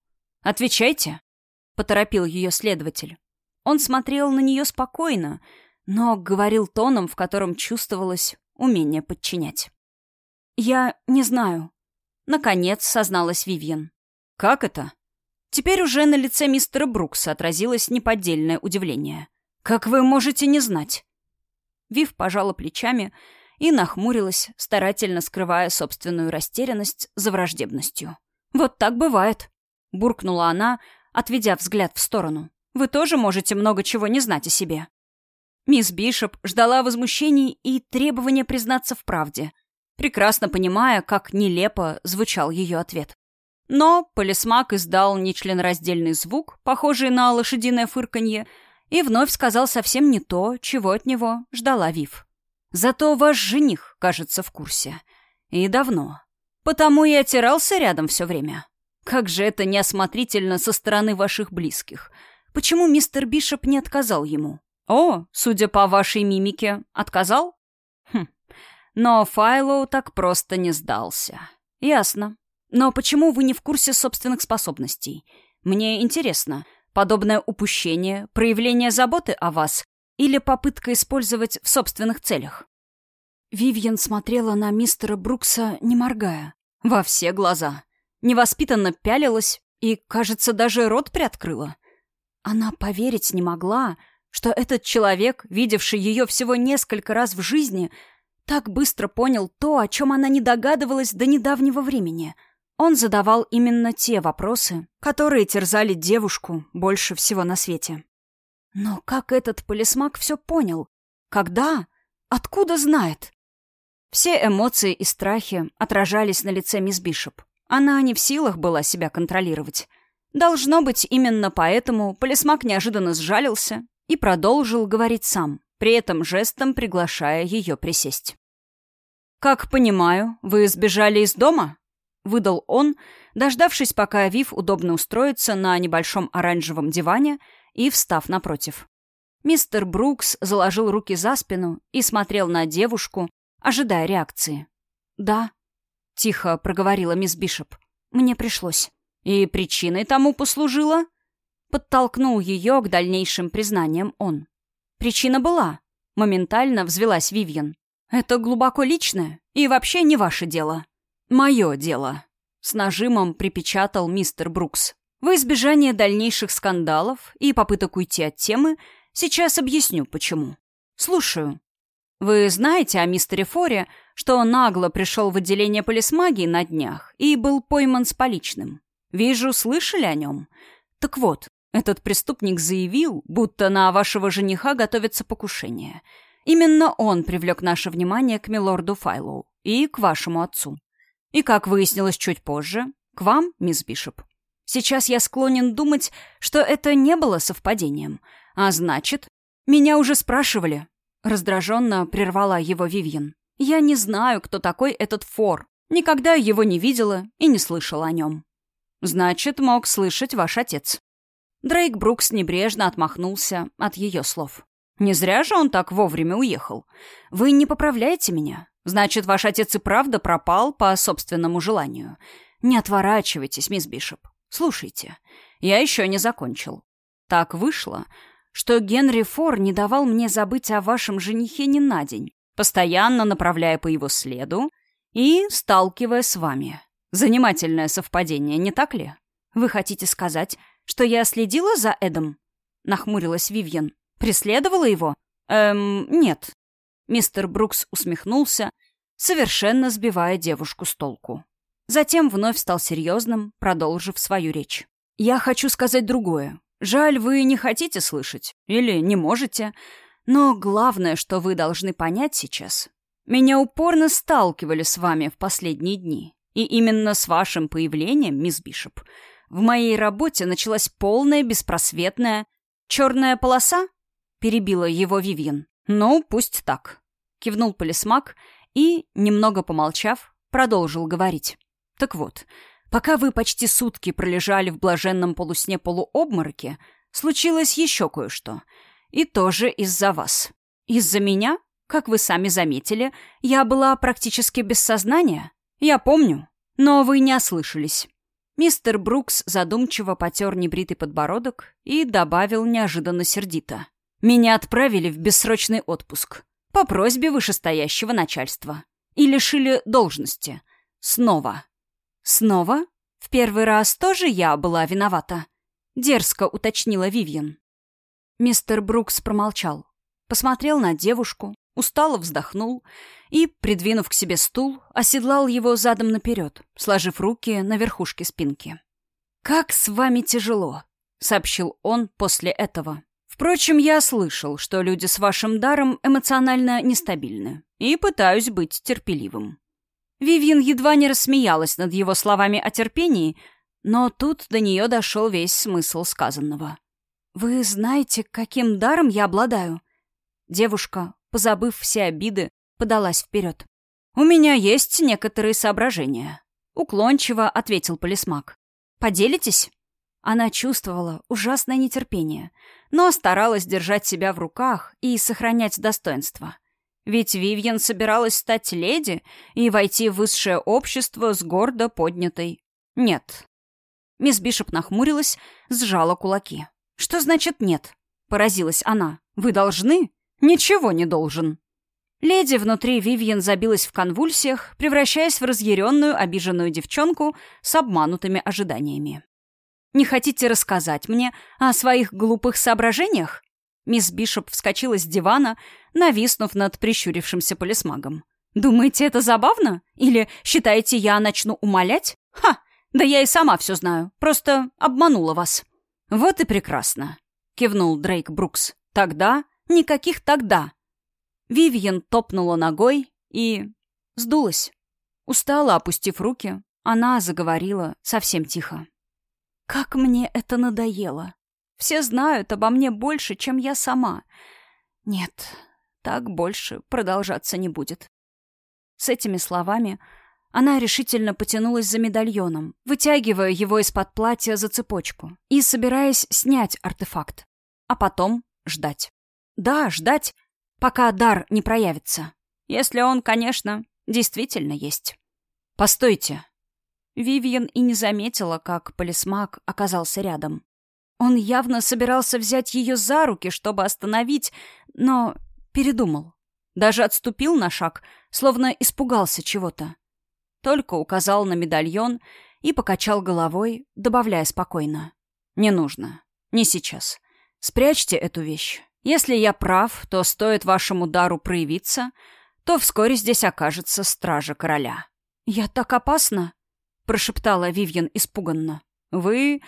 «Отвечайте», — поторопил ее следователь. Он смотрел на нее спокойно, но говорил тоном, в котором чувствовалось умение подчинять. «Я не знаю», — наконец созналась Вивьен. «Как это?» Теперь уже на лице мистера Брукса отразилось неподдельное удивление. «Как вы можете не знать?» Вив пожала плечами и нахмурилась, старательно скрывая собственную растерянность за враждебностью. «Вот так бывает», — буркнула она, отведя взгляд в сторону. «Вы тоже можете много чего не знать о себе». Мисс Бишоп ждала возмущений и требования признаться в правде, прекрасно понимая, как нелепо звучал ее ответ. Но полисмак издал нечленораздельный звук, похожий на лошадиное фырканье, и вновь сказал совсем не то, чего от него ждала Вив. «Зато ваш жених, кажется, в курсе. И давно. Потому и отирался рядом все время. Как же это неосмотрительно со стороны ваших близких. Почему мистер Бишоп не отказал ему? О, судя по вашей мимике, отказал? Хм. Но Файлоу так просто не сдался. Ясно. Но почему вы не в курсе собственных способностей? Мне интересно, подобное упущение, проявление заботы о вас или попытка использовать в собственных целях? Вивьен смотрела на мистера Брукса, не моргая, во все глаза невоспитанно пялилась и, кажется, даже рот приоткрыла. Она поверить не могла, что этот человек, видевший ее всего несколько раз в жизни, так быстро понял то, о чем она не догадывалась до недавнего времени. Он задавал именно те вопросы, которые терзали девушку больше всего на свете. Но как этот полисмак все понял? Когда? Откуда знает? Все эмоции и страхи отражались на лице мисс Бишоп. Она не в силах была себя контролировать. Должно быть, именно поэтому полисмак неожиданно сжалился и продолжил говорить сам, при этом жестом приглашая ее присесть. «Как понимаю, вы сбежали из дома?» — выдал он, дождавшись, пока Вив удобно устроится на небольшом оранжевом диване и встав напротив. Мистер Брукс заложил руки за спину и смотрел на девушку, ожидая реакции. «Да», — тихо проговорила мисс Бишоп. «Мне пришлось». «И причиной тому послужила?» Подтолкнул ее к дальнейшим признаниям он. «Причина была». Моментально взвелась Вивьен. «Это глубоко личное и вообще не ваше дело». «Мое дело», — с нажимом припечатал мистер Брукс. «В избежание дальнейших скандалов и попыток уйти от темы сейчас объясню, почему. Слушаю». «Вы знаете о мистере Форе, что он нагло пришел в отделение полисмагии на днях и был пойман с поличным. Вижу, слышали о нем. Так вот, этот преступник заявил, будто на вашего жениха готовится покушение. Именно он привлек наше внимание к милорду Файлоу и к вашему отцу. И, как выяснилось чуть позже, к вам, мисс Бишоп. Сейчас я склонен думать, что это не было совпадением. А значит, меня уже спрашивали. Раздраженно прервала его Вивьен. Я не знаю, кто такой этот Фор. Никогда его не видела и не слышала о нем. Значит, мог слышать ваш отец. Дрейк Брукс небрежно отмахнулся от ее слов. Не зря же он так вовремя уехал. Вы не поправляете меня. Значит, ваш отец и правда пропал по собственному желанию. Не отворачивайтесь, мисс Бишоп. Слушайте, я еще не закончил. Так вышло, что Генри Фор не давал мне забыть о вашем женихе ни на день постоянно направляя по его следу и сталкивая с вами. Занимательное совпадение, не так ли? Вы хотите сказать, что я следила за Эдом? Нахмурилась Вивьен. Преследовала его? Эм, нет. Мистер Брукс усмехнулся, совершенно сбивая девушку с толку. Затем вновь стал серьезным, продолжив свою речь. «Я хочу сказать другое. Жаль, вы не хотите слышать. Или не можете. Но главное, что вы должны понять сейчас. Меня упорно сталкивали с вами в последние дни. И именно с вашим появлением, мисс Бишоп, в моей работе началась полная беспросветная черная полоса? Перебила его Вивьен. Ну, пусть так. Кивнул полисмак и, немного помолчав, продолжил говорить. Так вот, пока вы почти сутки пролежали в блаженном полусне-полуобмороке, случилось еще кое-что — и тоже из-за вас. Из-за меня, как вы сами заметили, я была практически без сознания. Я помню, но вы не ослышались. Мистер Брукс задумчиво потер небритый подбородок и добавил неожиданно сердито. «Меня отправили в бессрочный отпуск. По просьбе вышестоящего начальства. И лишили должности. Снова». «Снова? В первый раз тоже я была виновата?» Дерзко уточнила Вивьен. Мистер Брукс промолчал. Посмотрел на девушку, устало вздохнул и, придвинув к себе стул, оседлал его задом наперед, сложив руки на верхушке спинки. «Как с вами тяжело», — сообщил он после этого, Впрочем, я слышал, что люди с вашим даром эмоционально нестабильны, и пытаюсь быть терпеливым. Вивьен едва не рассмеялась над его словами о терпении, но тут до нее дошел весь смысл сказанного. «Вы знаете, каким даром я обладаю?» Девушка, позабыв все обиды, подалась вперед. «У меня есть некоторые соображения», — уклончиво ответил полисмак. «Поделитесь?» Она чувствовала ужасное нетерпение, но старалась держать себя в руках и сохранять достоинство. Ведь Вивьен собиралась стать леди и войти в высшее общество с гордо поднятой. Нет. Мисс Бишоп нахмурилась, сжала кулаки. «Что значит нет?» — поразилась она. «Вы должны?» «Ничего не должен». Леди внутри Вивьен забилась в конвульсиях, превращаясь в разъяренную, обиженную девчонку с обманутыми ожиданиями. «Не хотите рассказать мне о своих глупых соображениях?» Мисс Бишоп вскочила с дивана, нависнув над прищурившимся полисмагом. «Думаете, это забавно? Или считаете, я начну умолять? Ха! Да я и сама все знаю. Просто обманула вас». «Вот и прекрасно», — кивнул Дрейк Брукс. «Тогда никаких тогда. Вивьен топнула ногой и... сдулась. Устала, опустив руки, она заговорила совсем тихо. «Как мне это надоело! Все знают обо мне больше, чем я сама. Нет, так больше продолжаться не будет». С этими словами она решительно потянулась за медальоном, вытягивая его из-под платья за цепочку и собираясь снять артефакт, а потом ждать. Да, ждать, пока дар не проявится. Если он, конечно, действительно есть. Постойте. Вивиан и не заметила, как полисмак оказался рядом. Он явно собирался взять ее за руки, чтобы остановить, но передумал. Даже отступил на шаг, словно испугался чего-то. Только указал на медальон и покачал головой, добавляя спокойно. «Не нужно. Не сейчас. Спрячьте эту вещь. Если я прав, то стоит вашему дару проявиться, то вскоре здесь окажется стража короля». «Я так опасна?» — прошептала Вивьен испуганно. «Вы...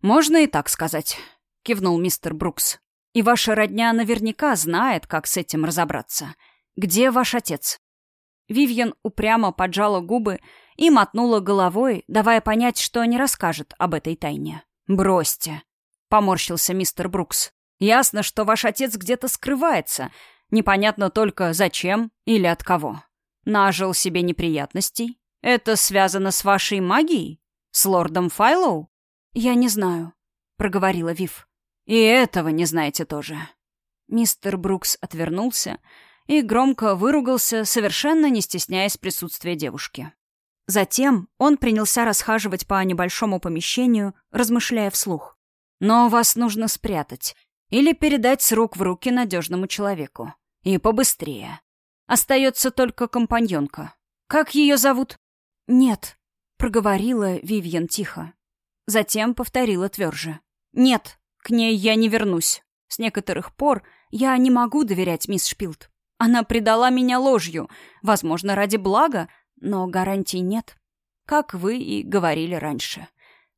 можно и так сказать», — кивнул мистер Брукс. «И ваша родня наверняка знает, как с этим разобраться. Где ваш отец?» Вивьен упрямо поджала губы и мотнула головой, давая понять, что не расскажет об этой тайне. «Бросьте», — поморщился мистер Брукс. Ясно, что ваш отец где-то скрывается. Непонятно только, зачем или от кого. Нажил себе неприятностей. Это связано с вашей магией? С лордом Файлоу? Я не знаю, проговорила Вив. И этого не знаете тоже. Мистер Брукс отвернулся и громко выругался, совершенно не стесняясь присутствия девушки. Затем он принялся расхаживать по небольшому помещению, размышляя вслух. «Но вас нужно спрятать. Или передать с рук в руки надежному человеку. И побыстрее. Остается только компаньонка. Как ее зовут? Нет, проговорила Вивьен тихо. Затем повторила тверже. Нет, к ней я не вернусь. С некоторых пор я не могу доверять мисс Шпилд. Она предала меня ложью, возможно, ради блага, но гарантий нет. Как вы и говорили раньше.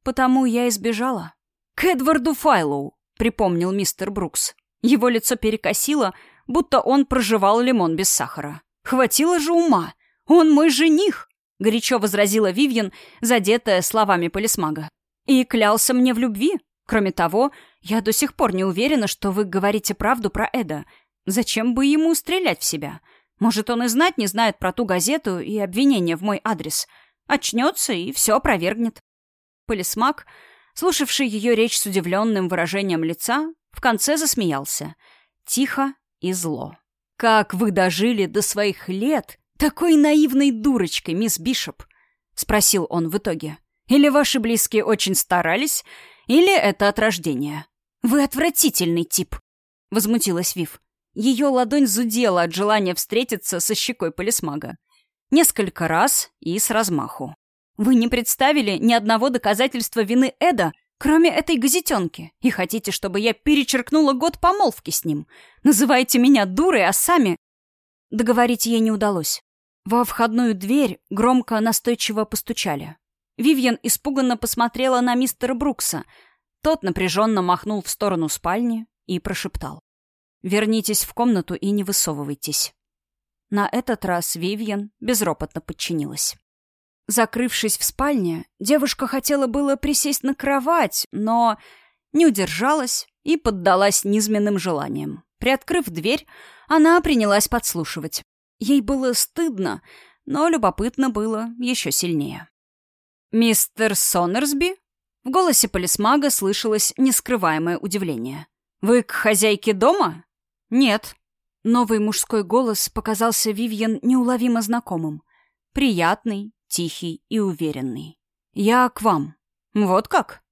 Потому я избежала. К Эдварду Файлоу, припомнил мистер Брукс. Его лицо перекосило, будто он проживал лимон без сахара. «Хватило же ума! Он мой жених!» — горячо возразила Вивьен, задетая словами полисмага. «И клялся мне в любви. Кроме того, я до сих пор не уверена, что вы говорите правду про Эда. Зачем бы ему стрелять в себя? Может, он и знать не знает про ту газету и обвинения в мой адрес. Очнется и все опровергнет». Полисмаг слушавший ее речь с удивленным выражением лица, в конце засмеялся. Тихо и зло. «Как вы дожили до своих лет такой наивной дурочкой, мисс Бишоп?» — спросил он в итоге. «Или ваши близкие очень старались, или это от рождения?» «Вы отвратительный тип!» — возмутилась Вив. Ее ладонь зудела от желания встретиться со щекой полисмага. Несколько раз и с размаху. Вы не представили ни одного доказательства вины Эда, кроме этой газетенки, и хотите, чтобы я перечеркнула год помолвки с ним. Называете меня дурой, а сами...» Договорить ей не удалось. Во входную дверь громко настойчиво постучали. Вивьен испуганно посмотрела на мистера Брукса. Тот напряженно махнул в сторону спальни и прошептал. «Вернитесь в комнату и не высовывайтесь». На этот раз Вивьен безропотно подчинилась. Закрывшись в спальне, девушка хотела было присесть на кровать, но не удержалась и поддалась низменным желаниям. Приоткрыв дверь, она принялась подслушивать. Ей было стыдно, но любопытно было еще сильнее. «Мистер Соннерсби?» В голосе полисмага слышалось нескрываемое удивление. «Вы к хозяйке дома?» «Нет». Новый мужской голос показался Вивьен неуловимо знакомым. Приятный, тихий и уверенный. «Я к вам». «Вот как?»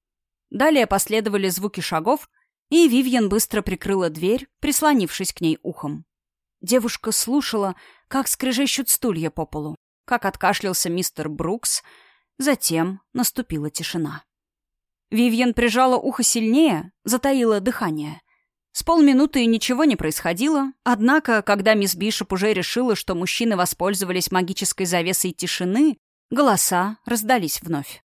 Далее последовали звуки шагов, и Вивьен быстро прикрыла дверь, прислонившись к ней ухом. Девушка слушала, как скрежещут стулья по полу, как откашлялся мистер Брукс, затем наступила тишина. Вивьен прижала ухо сильнее, затаила дыхание. С полминуты ничего не происходило, однако, когда мисс Бишоп уже решила, что мужчины воспользовались магической завесой тишины, голоса раздались вновь.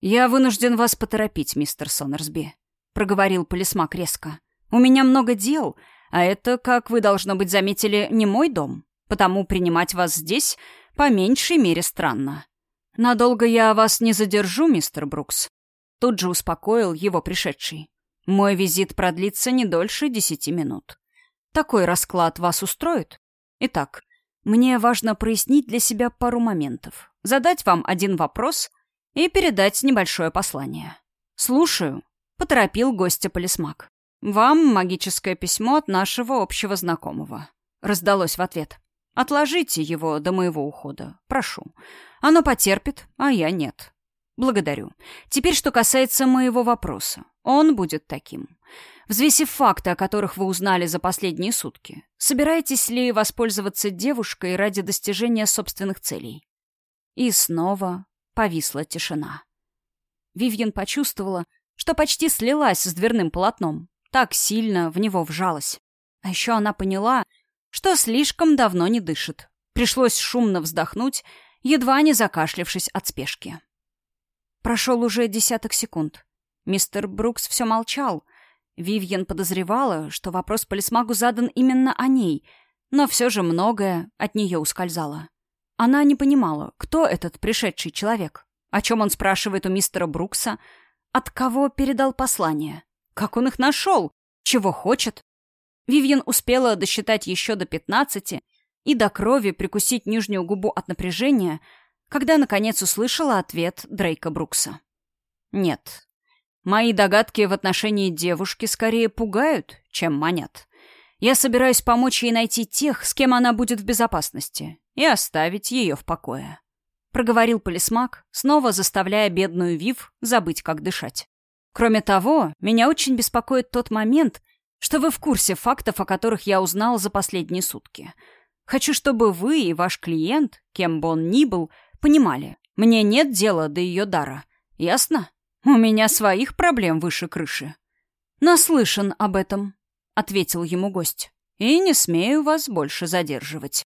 «Я вынужден вас поторопить, мистер Соннерсби», — проговорил полисмак резко. «У меня много дел, а это, как вы, должно быть, заметили, не мой дом, потому принимать вас здесь по меньшей мере странно. Надолго я вас не задержу, мистер Брукс». Тут же успокоил его пришедший. «Мой визит продлится не дольше десяти минут. Такой расклад вас устроит? Итак, мне важно прояснить для себя пару моментов, задать вам один вопрос — и передать небольшое послание. «Слушаю», — поторопил гостя полисмак. «Вам магическое письмо от нашего общего знакомого», — раздалось в ответ. «Отложите его до моего ухода, прошу. Оно потерпит, а я нет. Благодарю. Теперь, что касается моего вопроса. Он будет таким. Взвесив факты, о которых вы узнали за последние сутки, собираетесь ли воспользоваться девушкой ради достижения собственных целей?» И снова Повисла тишина. Вивьен почувствовала, что почти слилась с дверным полотном. Так сильно в него вжалась. А еще она поняла, что слишком давно не дышит. Пришлось шумно вздохнуть, едва не закашлявшись от спешки. Прошел уже десяток секунд. Мистер Брукс все молчал. Вивьен подозревала, что вопрос полисмагу задан именно о ней, но все же многое от нее ускользало. Она не понимала, кто этот пришедший человек, о чем он спрашивает у мистера Брукса, от кого передал послание, как он их нашел, чего хочет. Вивьен успела досчитать еще до пятнадцати и до крови прикусить нижнюю губу от напряжения, когда, наконец, услышала ответ Дрейка Брукса. «Нет, мои догадки в отношении девушки скорее пугают, чем манят. Я собираюсь помочь ей найти тех, с кем она будет в безопасности, и оставить ее в покое. Проговорил полисмак, снова заставляя бедную Вив забыть, как дышать. Кроме того, меня очень беспокоит тот момент, что вы в курсе фактов, о которых я узнал за последние сутки. Хочу, чтобы вы и ваш клиент, кем бы он ни был, понимали, мне нет дела до ее дара. Ясно? У меня своих проблем выше крыши. Наслышан об этом, — ответил ему гость. «И не смею вас больше задерживать».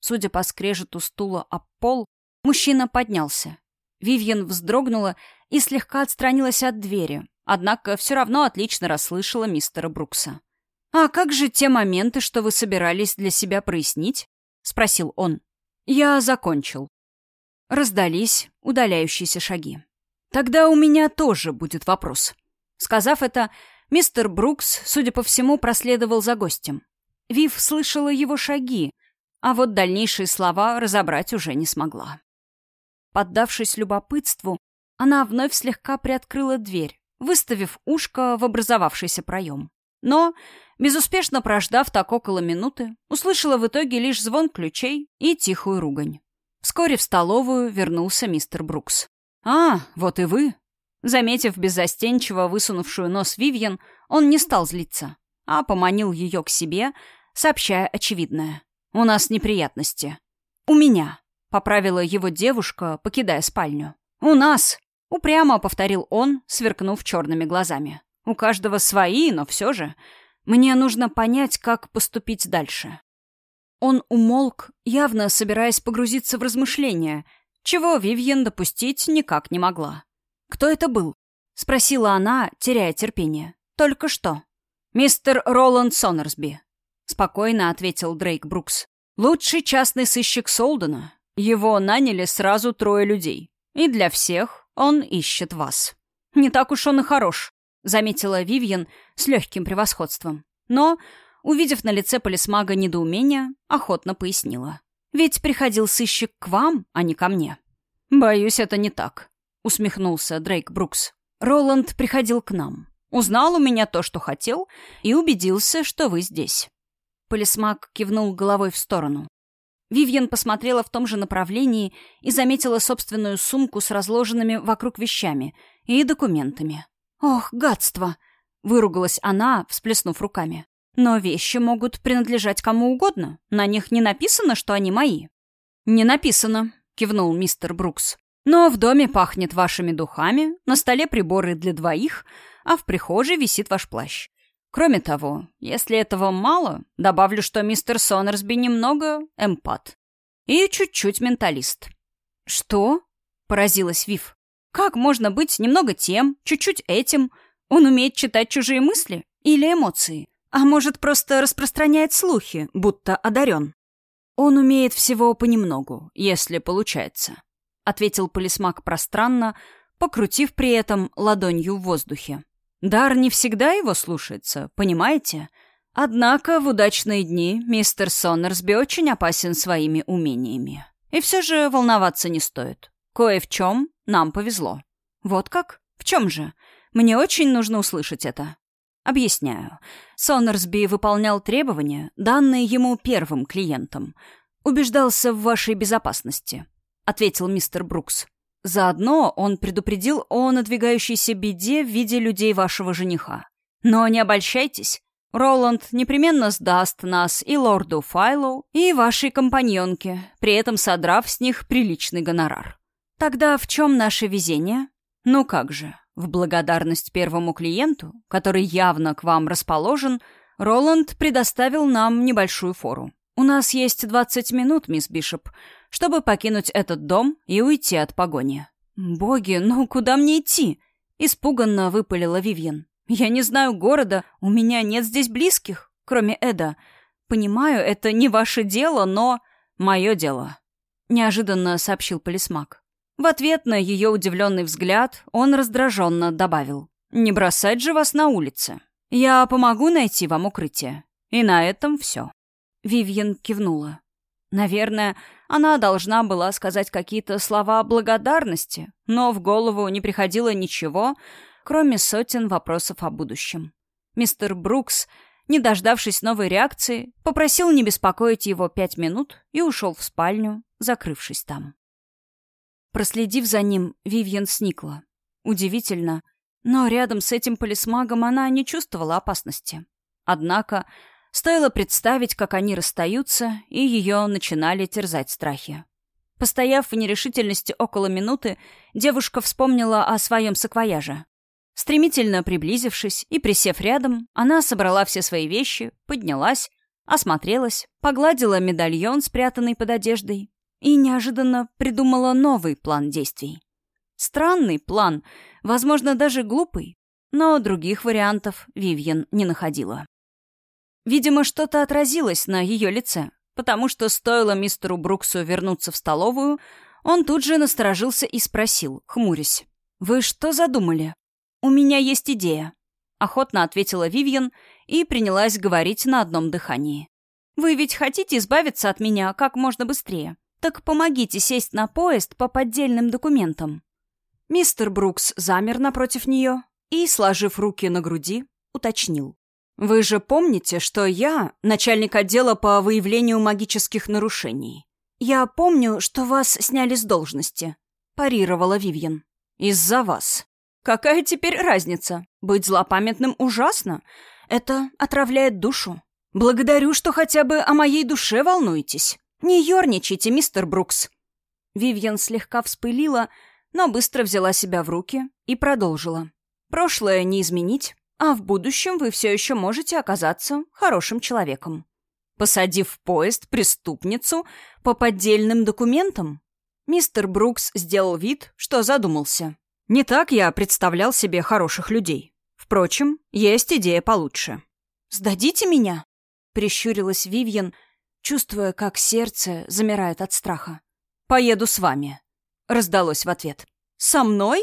Судя по скрежету стула об пол, мужчина поднялся. Вивьен вздрогнула и слегка отстранилась от двери, однако все равно отлично расслышала мистера Брукса. «А как же те моменты, что вы собирались для себя прояснить?» — спросил он. «Я закончил». Раздались удаляющиеся шаги. «Тогда у меня тоже будет вопрос». Сказав это, мистер Брукс, судя по всему, проследовал за гостем. Вив слышала его шаги, а вот дальнейшие слова разобрать уже не смогла. Поддавшись любопытству, она вновь слегка приоткрыла дверь, выставив ушко в образовавшийся проем. Но, безуспешно прождав так около минуты, услышала в итоге лишь звон ключей и тихую ругань. Вскоре в столовую вернулся мистер Брукс. «А, вот и вы!» Заметив беззастенчиво высунувшую нос Вивьен, он не стал злиться, а поманил ее к себе, сообщая очевидное. «У нас неприятности». «У меня», — поправила его девушка, покидая спальню. «У нас», — упрямо повторил он, сверкнув черными глазами. «У каждого свои, но все же. Мне нужно понять, как поступить дальше». Он умолк, явно собираясь погрузиться в размышления, чего Вивьен допустить никак не могла. «Кто это был?» — спросила она, теряя терпение. «Только что». «Мистер Роланд Соннерсби», — спокойно ответил Дрейк Брукс. «Лучший частный сыщик Солдена. Его наняли сразу трое людей. И для всех он ищет вас». «Не так уж он и хорош», — заметила Вивьен с легким превосходством. Но, увидев на лице полисмага недоумение, охотно пояснила. «Ведь приходил сыщик к вам, а не ко мне». «Боюсь, это не так», — усмехнулся Дрейк Брукс. «Роланд приходил к нам. Узнал у меня то, что хотел, и убедился, что вы здесь». Полисмаг кивнул головой в сторону. Вивьен посмотрела в том же направлении и заметила собственную сумку с разложенными вокруг вещами и документами. «Ох, гадство!» — выругалась она, всплеснув руками. «Но вещи могут принадлежать кому угодно. На них не написано, что они мои». «Не написано», — кивнул мистер Брукс. «Но в доме пахнет вашими духами, на столе приборы для двоих, а в прихожей висит ваш плащ. Кроме того, если этого мало, добавлю, что мистер Сонерсби немного эмпат. И чуть-чуть менталист. «Что?» — поразилась Вив. «Как можно быть немного тем, чуть-чуть этим? Он умеет читать чужие мысли или эмоции? А может, просто распространяет слухи, будто одарен?» «Он умеет всего понемногу, если получается», — ответил полисмак пространно, покрутив при этом ладонью в воздухе. Дар не всегда его слушается, понимаете? Однако в удачные дни мистер Соннерсби очень опасен своими умениями. И все же волноваться не стоит. Кое в чем нам повезло. Вот как? В чем же? Мне очень нужно услышать это. Объясняю. Соннерсби выполнял требования, данные ему первым клиентам. Убеждался в вашей безопасности, ответил мистер Брукс. Заодно он предупредил о надвигающейся беде в виде людей вашего жениха. Но не обольщайтесь. Роланд непременно сдаст нас и лорду Файлоу, и вашей компаньонке, при этом содрав с них приличный гонорар. Тогда в чем наше везение? Ну как же, в благодарность первому клиенту, который явно к вам расположен, Роланд предоставил нам небольшую фору. У нас есть 20 минут, мисс Бишоп, чтобы покинуть этот дом и уйти от погони. «Боги, ну куда мне идти?» — испуганно выпалила Вивьен. «Я не знаю города, у меня нет здесь близких, кроме Эда. Понимаю, это не ваше дело, но...» «Мое дело», — неожиданно сообщил полисмак. В ответ на ее удивленный взгляд он раздраженно добавил. «Не бросать же вас на улице. Я помогу найти вам укрытие. И на этом все». Вивьен кивнула. Наверное, она должна была сказать какие-то слова благодарности, но в голову не приходило ничего, кроме сотен вопросов о будущем. Мистер Брукс, не дождавшись новой реакции, попросил не беспокоить его пять минут и ушел в спальню, закрывшись там. Проследив за ним, Вивьен сникла. Удивительно, но рядом с этим полисмагом она не чувствовала опасности. Однако Стоило представить, как они расстаются, и ее начинали терзать страхи. Постояв в нерешительности около минуты, девушка вспомнила о своем саквояже. Стремительно приблизившись и присев рядом, она собрала все свои вещи, поднялась, осмотрелась, погладила медальон, спрятанный под одеждой, и неожиданно придумала новый план действий. Странный план, возможно, даже глупый, но других вариантов Вивьен не находила. Видимо, что-то отразилось на ее лице, потому что стоило мистеру Бруксу вернуться в столовую, он тут же насторожился и спросил, хмурясь. «Вы что задумали?» «У меня есть идея», — охотно ответила Вивьен и принялась говорить на одном дыхании. «Вы ведь хотите избавиться от меня как можно быстрее? Так помогите сесть на поезд по поддельным документам». Мистер Брукс замер напротив нее и, сложив руки на груди, уточнил. «Вы же помните, что я начальник отдела по выявлению магических нарушений?» «Я помню, что вас сняли с должности», — парировала Вивьен. «Из-за вас. Какая теперь разница? Быть злопамятным ужасно. Это отравляет душу. Благодарю, что хотя бы о моей душе волнуетесь. Не ерничайте, мистер Брукс». Вивьен слегка вспылила, но быстро взяла себя в руки и продолжила. «Прошлое не изменить, а в будущем вы все еще можете оказаться хорошим человеком. Посадив в поезд преступницу по поддельным документам? Мистер Брукс сделал вид, что задумался. Не так я представлял себе хороших людей. Впрочем, есть идея получше. Сдадите меня?» — прищурилась Вивьен, чувствуя, как сердце замирает от страха. «Поеду с вами», — раздалось в ответ. «Со мной?»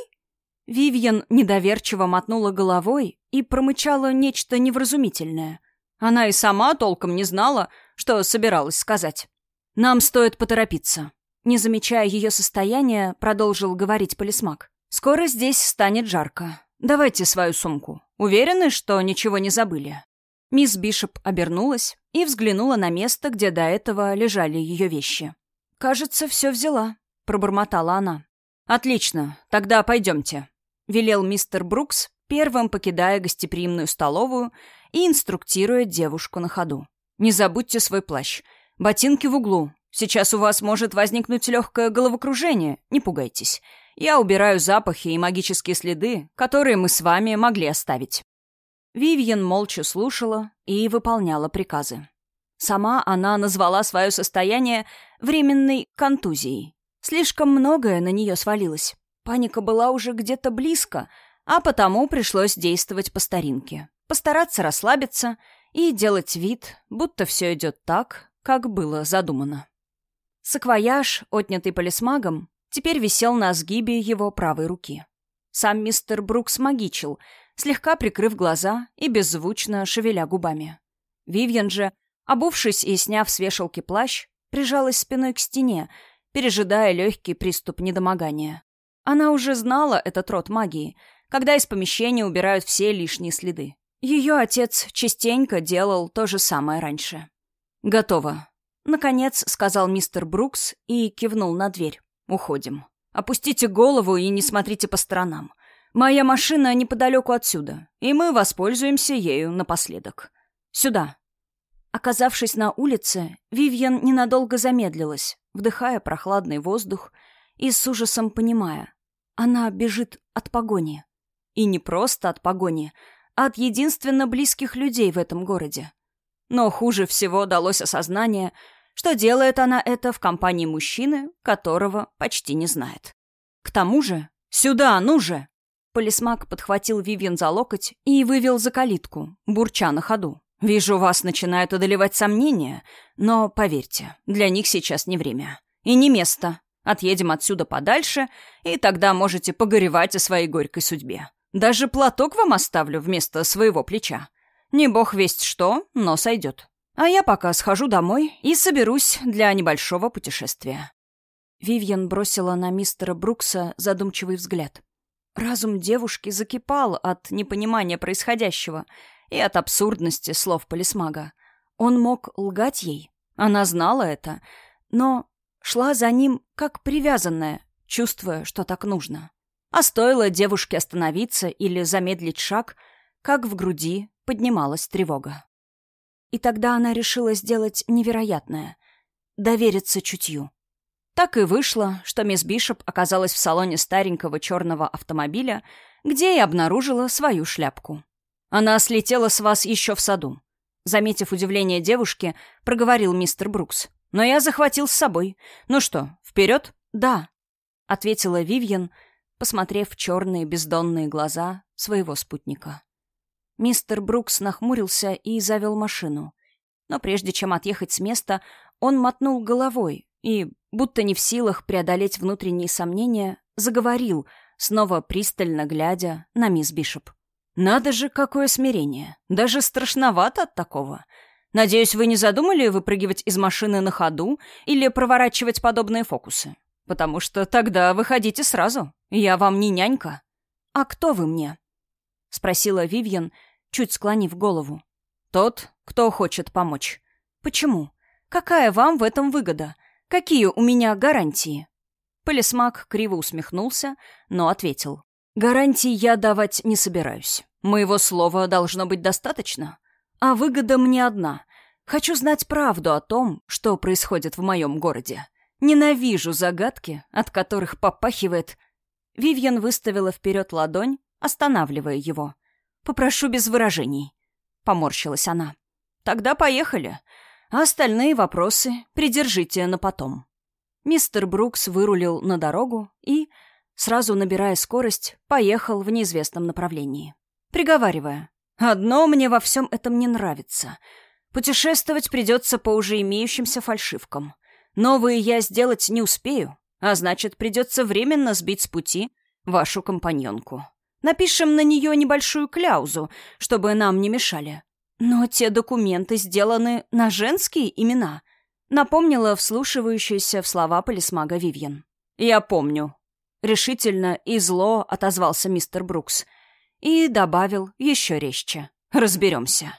Вивьен недоверчиво мотнула головой и промычала нечто невразумительное. Она и сама толком не знала, что собиралась сказать. «Нам стоит поторопиться», не замечая ее состояния, продолжил говорить полисмак. «Скоро здесь станет жарко. Давайте свою сумку. Уверены, что ничего не забыли?» Мисс Бишоп обернулась и взглянула на место, где до этого лежали ее вещи. «Кажется, все взяла», — пробормотала она. «Отлично, тогда пойдемте», — велел мистер Брукс, первым покидая гостеприимную столовую и инструктируя девушку на ходу. «Не забудьте свой плащ. Ботинки в углу, Сейчас у вас может возникнуть легкое головокружение, не пугайтесь. Я убираю запахи и магические следы, которые мы с вами могли оставить». Вивьен молча слушала и выполняла приказы. Сама она назвала свое состояние временной контузией. Слишком многое на нее свалилось. Паника была уже где-то близко, а потому пришлось действовать по старинке. Постараться расслабиться и делать вид, будто все идет так, как было задумано. Саквояж, отнятый полисмагом, теперь висел на сгибе его правой руки. Сам мистер Брукс магичил, слегка прикрыв глаза и беззвучно шевеля губами. Вивьен же, обувшись и сняв с вешалки плащ, прижалась спиной к стене, пережидая легкий приступ недомогания. Она уже знала этот род магии, когда из помещения убирают все лишние следы. Ее отец частенько делал то же самое раньше. «Готово», Наконец, сказал мистер Брукс и кивнул на дверь. «Уходим. Опустите голову и не смотрите по сторонам. Моя машина неподалеку отсюда, и мы воспользуемся ею напоследок. Сюда». Оказавшись на улице, Вивьен ненадолго замедлилась, вдыхая прохладный воздух и с ужасом понимая. Она бежит от погони. И не просто от погони, а от единственно близких людей в этом городе. Но хуже всего далось осознание, что делает она это в компании мужчины, которого почти не знает. К тому же... «Сюда, ну же!» Полисмак подхватил Вивьен за локоть и вывел за калитку, бурча на ходу. «Вижу, вас начинают одолевать сомнения, но, поверьте, для них сейчас не время. И не место. Отъедем отсюда подальше, и тогда можете погоревать о своей горькой судьбе. Даже платок вам оставлю вместо своего плеча. Не бог весть что, но сойдет. А я пока схожу домой и соберусь для небольшого путешествия». Вивьен бросила на мистера Брукса задумчивый взгляд. Разум девушки закипал от непонимания происходящего и от абсурдности слов полисмага. Он мог лгать ей, она знала это, но шла за ним как привязанная, чувствуя, что так нужно. А стоило девушке остановиться или замедлить шаг, как в груди поднималась тревога. И тогда она решила сделать невероятное — довериться чутью. Так и вышло, что мисс Бишоп оказалась в салоне старенького черного автомобиля, где и обнаружила свою шляпку. Она слетела с вас еще в саду. Заметив удивление девушки, проговорил мистер Брукс. «Но я захватил с собой. Ну что, вперед?» «Да», — ответила Вивьен, посмотрев в черные бездонные глаза своего спутника. Мистер Брукс нахмурился и завел машину. Но прежде чем отъехать с места, он мотнул головой и, будто не в силах преодолеть внутренние сомнения, заговорил, снова пристально глядя на мисс Бишоп. «Надо же, какое смирение! Даже страшновато от такого. Надеюсь, вы не задумали выпрыгивать из машины на ходу или проворачивать подобные фокусы? Потому что тогда выходите сразу. Я вам не нянька». «А кто вы мне?» — спросила Вивьен, чуть склонив голову. «Тот, кто хочет помочь». «Почему? Какая вам в этом выгода? Какие у меня гарантии?» Полисмак криво усмехнулся, но ответил. «Гарантий я давать не собираюсь. Моего слова должно быть достаточно. А выгода мне одна. Хочу знать правду о том, что происходит в моем городе. Ненавижу загадки, от которых попахивает...» Вивьен выставила вперед ладонь, останавливая его. Попрошу без выражений. Поморщилась она. Тогда поехали. А остальные вопросы придержите на потом. Мистер Брукс вырулил на дорогу и, сразу набирая скорость, поехал в неизвестном направлении. Приговаривая. Одно мне во всем этом не нравится. Путешествовать придется по уже имеющимся фальшивкам. Новые я сделать не успею, а значит, придется временно сбить с пути вашу компаньонку. Напишем на нее небольшую кляузу, чтобы нам не мешали. Но те документы сделаны на женские имена, напомнила вслушивающаяся в слова полисмага Вивьен. «Я помню». Решительно и зло отозвался мистер Брукс и добавил еще резче. «Разберемся».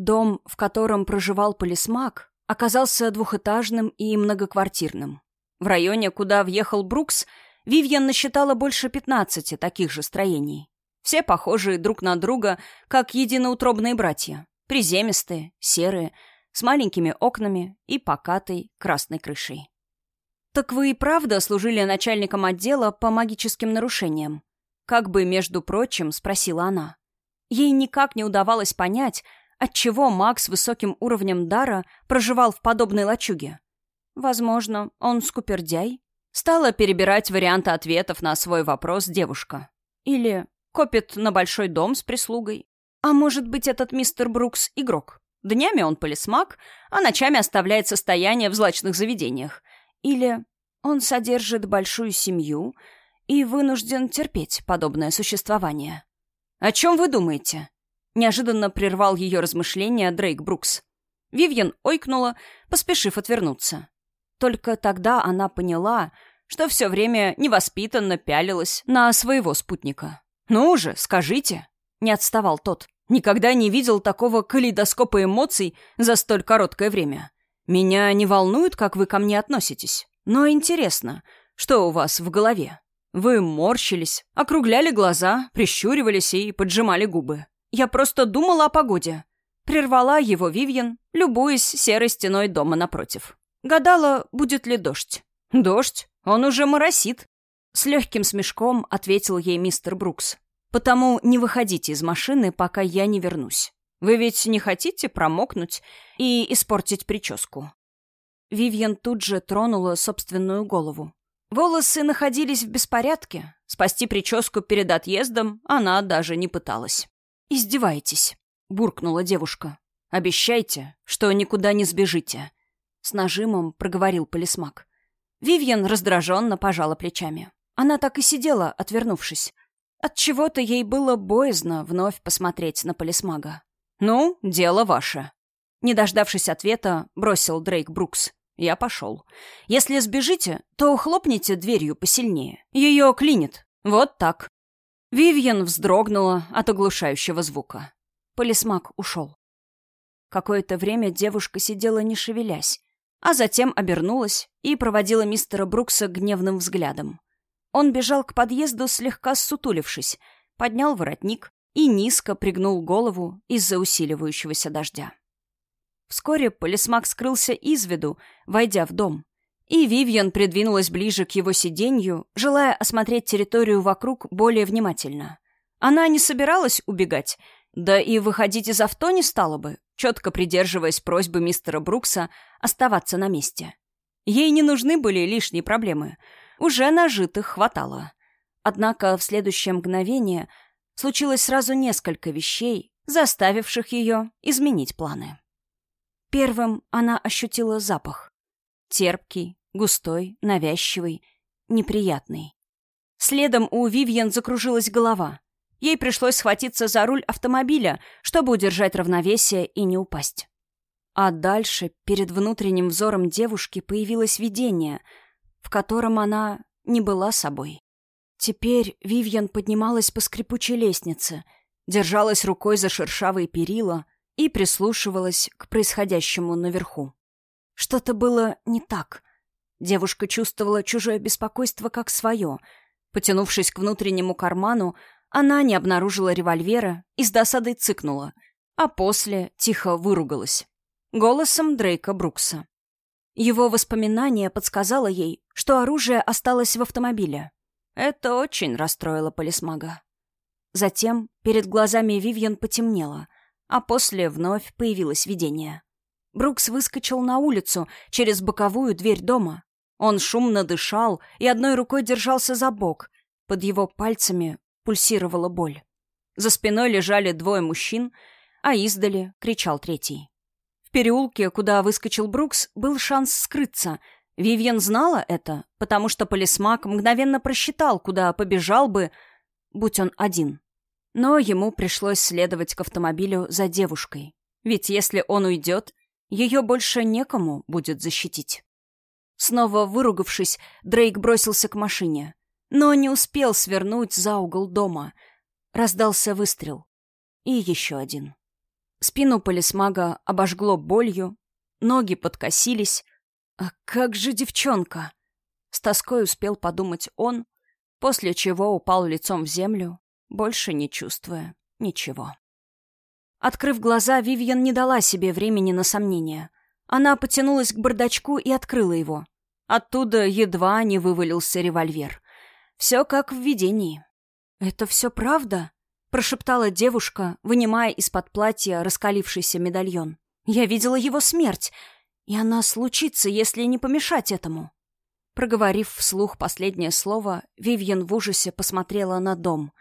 Дом, в котором проживал полисмаг, оказался двухэтажным и многоквартирным. В районе, куда въехал Брукс, Вивьен насчитала больше пятнадцати таких же строений. Все похожие друг на друга, как единоутробные братья. Приземистые, серые, с маленькими окнами и покатой красной крышей. «Так вы и правда служили начальником отдела по магическим нарушениям?» Как бы, между прочим, спросила она. Ей никак не удавалось понять, отчего маг с высоким уровнем дара проживал в подобной лачуге. Возможно, он скупердяй? Стала перебирать варианты ответов на свой вопрос девушка. Или копит на большой дом с прислугой. А может быть, этот мистер Брукс — игрок? Днями он полисмаг, а ночами оставляет состояние в злачных заведениях. Или он содержит большую семью и вынужден терпеть подобное существование. «О чем вы думаете?» Неожиданно прервал ее размышления Дрейк Брукс. Вивьен ойкнула, поспешив отвернуться. Только тогда она поняла, что все время невоспитанно пялилась на своего спутника. «Ну же, скажите!» — не отставал тот. «Никогда не видел такого калейдоскопа эмоций за столь короткое время. Меня не волнует, как вы ко мне относитесь. Но интересно, что у вас в голове? Вы морщились, округляли глаза, прищуривались и поджимали губы. Я просто думала о погоде. Прервала его Вивьен, любуясь серой стеной дома напротив. Гадала, будет ли дождь. «Дождь? Он уже моросит!» С легким смешком ответил ей мистер Брукс. «Потому не выходите из машины, пока я не вернусь. Вы ведь не хотите промокнуть и испортить прическу?» Вивьен тут же тронула собственную голову. Волосы находились в беспорядке. Спасти прическу перед отъездом она даже не пыталась. «Издеваетесь», — буркнула девушка. «Обещайте, что никуда не сбежите», — с нажимом проговорил полисмак. Вивьен раздраженно пожала плечами. Она так и сидела, отвернувшись. От чего то ей было боязно вновь посмотреть на полисмага. «Ну, дело ваше», — не дождавшись ответа, бросил Дрейк Брукс. Я пошел. Если сбежите, то хлопните дверью посильнее. Ее клинит. Вот так. Вивьен вздрогнула от оглушающего звука. Полисмак ушел. Какое-то время девушка сидела не шевелясь, а затем обернулась и проводила мистера Брукса гневным взглядом. Он бежал к подъезду, слегка ссутулившись, поднял воротник и низко пригнул голову из-за усиливающегося дождя. Вскоре полисмак скрылся из виду, войдя в дом. И Вивьен придвинулась ближе к его сиденью, желая осмотреть территорию вокруг более внимательно. Она не собиралась убегать, да и выходить из авто не стала бы, четко придерживаясь просьбы мистера Брукса оставаться на месте. Ей не нужны были лишние проблемы. Уже нажитых хватало. Однако в следующее мгновение случилось сразу несколько вещей, заставивших ее изменить планы. Первым она ощутила запах. Терпкий, густой, навязчивый, неприятный. Следом у Вивьен закружилась голова. Ей пришлось схватиться за руль автомобиля, чтобы удержать равновесие и не упасть. А дальше перед внутренним взором девушки появилось видение, в котором она не была собой. Теперь Вивьен поднималась по скрипучей лестнице, держалась рукой за шершавые перила, и прислушивалась к происходящему наверху. Что-то было не так. Девушка чувствовала чужое беспокойство как свое. Потянувшись к внутреннему карману, она не обнаружила револьвера и с досадой цыкнула, а после тихо выругалась. Голосом Дрейка Брукса. Его воспоминание подсказало ей, что оружие осталось в автомобиле. Это очень расстроило полисмага. Затем перед глазами Вивьен потемнело — а после вновь появилось видение. Брукс выскочил на улицу через боковую дверь дома. Он шумно дышал и одной рукой держался за бок. Под его пальцами пульсировала боль. За спиной лежали двое мужчин, а издали кричал третий. В переулке, куда выскочил Брукс, был шанс скрыться. Вивьен знала это, потому что полисмак мгновенно просчитал, куда побежал бы, будь он один. Но ему пришлось следовать к автомобилю за девушкой. Ведь если он уйдет, ее больше некому будет защитить. Снова выругавшись, Дрейк бросился к машине. Но не успел свернуть за угол дома. Раздался выстрел. И еще один. Спину полисмага обожгло болью, ноги подкосились. А как же девчонка? С тоской успел подумать он, после чего упал лицом в землю, больше не чувствуя ничего. Открыв глаза, Вивьен не дала себе времени на сомнения. Она потянулась к бардачку и открыла его. Оттуда едва не вывалился револьвер. Все как в видении. «Это все правда?» — прошептала девушка, вынимая из-под платья раскалившийся медальон. «Я видела его смерть, и она случится, если не помешать этому». Проговорив вслух последнее слово, Вивьен в ужасе посмотрела на дом.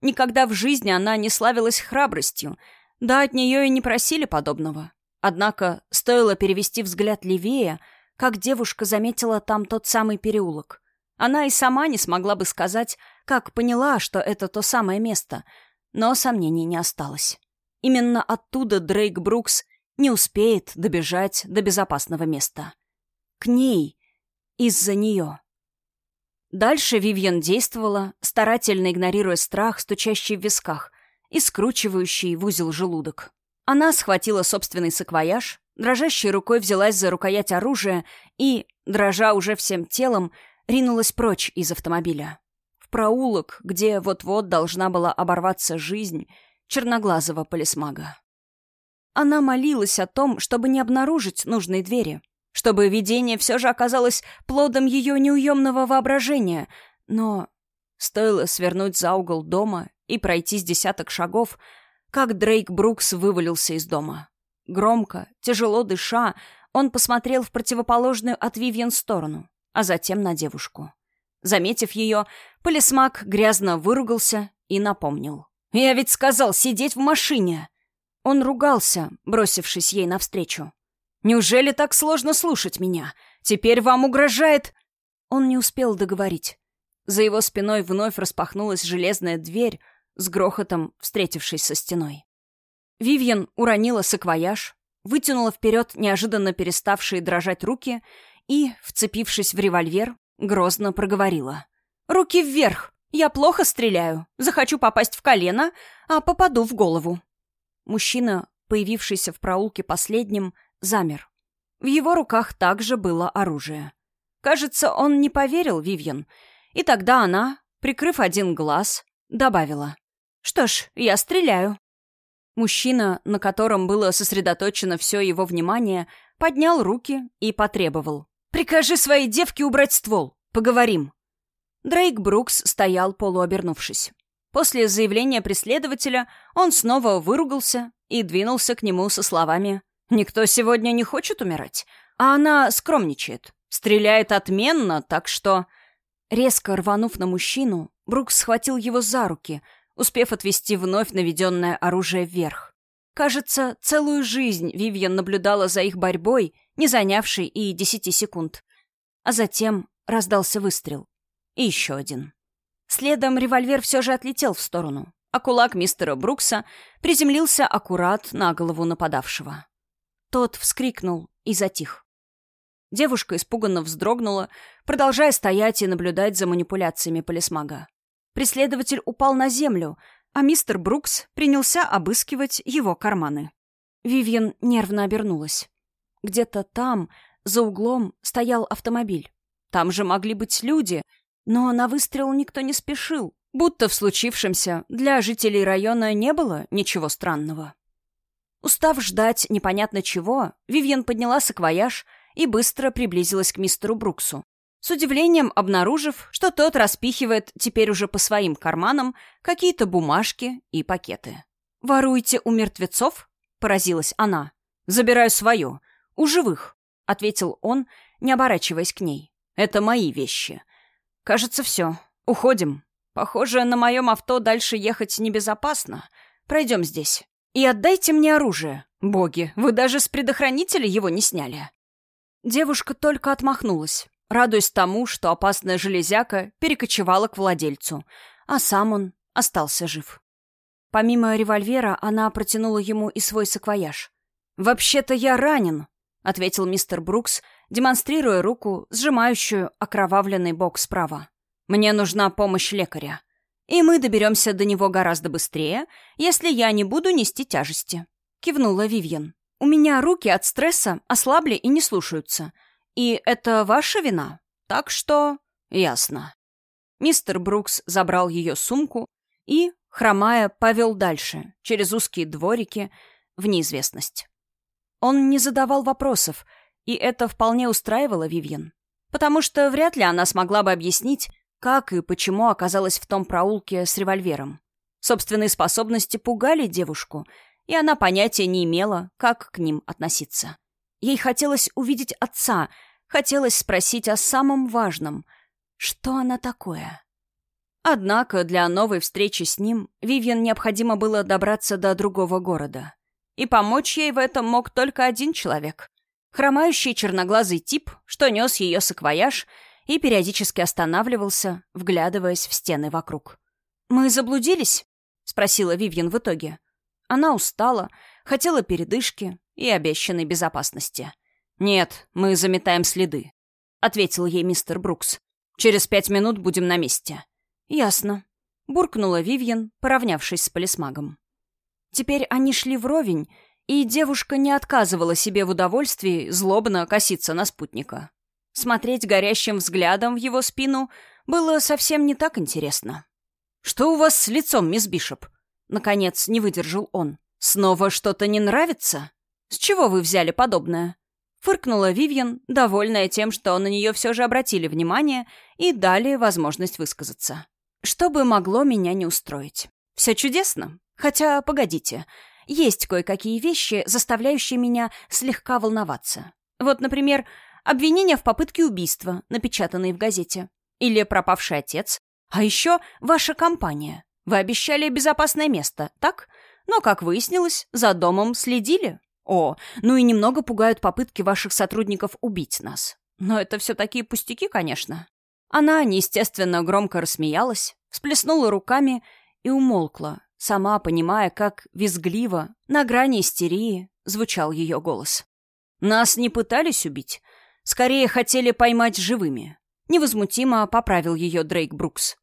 Никогда в жизни она не славилась храбростью, да от нее и не просили подобного. Однако стоило перевести взгляд левее, как девушка заметила там тот самый переулок. Она и сама не смогла бы сказать, как поняла, что это то самое место — но сомнений не осталось. Именно оттуда Дрейк Брукс не успеет добежать до безопасного места. К ней. Из-за нее. Дальше Вивьен действовала, старательно игнорируя страх, стучащий в висках и скручивающий в узел желудок. Она схватила собственный саквояж, дрожащей рукой взялась за рукоять оружия и, дрожа уже всем телом, ринулась прочь из автомобиля в проулок, где вот-вот должна была оборваться жизнь черноглазого полисмага. Она молилась о том, чтобы не обнаружить нужной двери, чтобы видение все же оказалось плодом ее неуемного воображения, но стоило свернуть за угол дома и пройти с десяток шагов, как Дрейк Брукс вывалился из дома. Громко, тяжело дыша, он посмотрел в противоположную от Вивьен сторону, а затем на девушку. Заметив ее, полисмак грязно выругался и напомнил. «Я ведь сказал сидеть в машине!» Он ругался, бросившись ей навстречу. «Неужели так сложно слушать меня? Теперь вам угрожает...» Он не успел договорить. За его спиной вновь распахнулась железная дверь, с грохотом встретившись со стеной. Вивьен уронила саквояж, вытянула вперед неожиданно переставшие дрожать руки и, вцепившись в револьвер, Грозно проговорила. «Руки вверх! Я плохо стреляю. Захочу попасть в колено, а попаду в голову». Мужчина, появившийся в проулке последним, замер. В его руках также было оружие. Кажется, он не поверил Вивьен. И тогда она, прикрыв один глаз, добавила. «Что ж, я стреляю». Мужчина, на котором было сосредоточено все его внимание, поднял руки и потребовал. «Прикажи своей девке убрать ствол. Поговорим». Дрейк Брукс стоял полуобернувшись. После заявления преследователя он снова выругался и двинулся к нему со словами «Никто сегодня не хочет умирать, а она скромничает, стреляет отменно, так что...» Резко рванув на мужчину, Брукс схватил его за руки, успев отвести вновь наведенное оружие вверх. Кажется, целую жизнь Вивьен наблюдала за их борьбой, не занявшей и десяти секунд. А затем раздался выстрел. И еще один. Следом револьвер все же отлетел в сторону, а кулак мистера Брукса приземлился аккурат на голову нападавшего. Тот вскрикнул и затих. Девушка испуганно вздрогнула, продолжая стоять и наблюдать за манипуляциями полисмага. Преследователь упал на землю, а мистер Брукс принялся обыскивать его карманы. Вивьен нервно обернулась. Где-то там, за углом, стоял автомобиль. Там же могли быть люди, но на выстрел никто не спешил, будто в случившемся для жителей района не было ничего странного. Устав ждать непонятно чего, Вивьен подняла саквояж и быстро приблизилась к мистеру Бруксу с удивлением обнаружив, что тот распихивает теперь уже по своим карманам какие-то бумажки и пакеты. «Воруете у мертвецов?» — поразилась она. «Забираю свое. У живых», — ответил он, не оборачиваясь к ней. «Это мои вещи. Кажется, все. Уходим». Похоже, на моем авто дальше ехать небезопасно. Пройдем здесь. И отдайте мне оружие. Боги, вы даже с предохранителя его не сняли. Девушка только отмахнулась, радуясь тому, что опасная железяка перекочевала к владельцу, а сам он остался жив. Помимо револьвера, она протянула ему и свой саквояж. «Вообще-то я ранен», — ответил мистер Брукс, демонстрируя руку, сжимающую окровавленный бок справа. «Мне нужна помощь лекаря. И мы доберемся до него гораздо быстрее, если я не буду нести тяжести», — кивнула Вивьен. «У меня руки от стресса ослабли и не слушаются. И это ваша вина. Так что...» «Ясно». Мистер Брукс забрал ее сумку и, хромая, повел дальше, через узкие дворики, в неизвестность. Он не задавал вопросов, и это вполне устраивало Вивьен. Потому что вряд ли она смогла бы объяснить, как и почему оказалась в том проулке с револьвером. Собственные способности пугали девушку, и она понятия не имела, как к ним относиться. Ей хотелось увидеть отца, хотелось спросить о самом важном. Что она такое? Однако для новой встречи с ним Вивьен необходимо было добраться до другого города. И помочь ей в этом мог только один человек. Хромающий черноглазый тип, что нес ее саквояж и периодически останавливался, вглядываясь в стены вокруг. «Мы заблудились?» — спросила Вивьен в итоге. Она устала, хотела передышки и обещанной безопасности. «Нет, мы заметаем следы», — ответил ей мистер Брукс. «Через пять минут будем на месте». «Ясно», — буркнула Вивьен, поравнявшись с полисмагом. Теперь они шли вровень, и девушка не отказывала себе в удовольствии злобно коситься на спутника. Смотреть горящим взглядом в его спину было совсем не так интересно. «Что у вас с лицом, мисс Бишоп?» Наконец, не выдержал он. «Снова что-то не нравится? С чего вы взяли подобное?» Фыркнула Вивьен, довольная тем, что на нее все же обратили внимание и дали возможность высказаться. Что бы могло меня не устроить? Все чудесно. Хотя, погодите, есть кое-какие вещи, заставляющие меня слегка волноваться. Вот, например, обвинения в попытке убийства, напечатанные в газете. Или пропавший отец. А еще ваша компания. Вы обещали безопасное место, так? Но, как выяснилось, за домом следили. О, ну и немного пугают попытки ваших сотрудников убить нас. Но это все такие пустяки, конечно. Она неестественно громко рассмеялась, всплеснула руками и умолкла, сама понимая, как визгливо, на грани истерии, звучал ее голос. «Нас не пытались убить. Скорее хотели поймать живыми». Невозмутимо поправил ее Дрейк Брукс.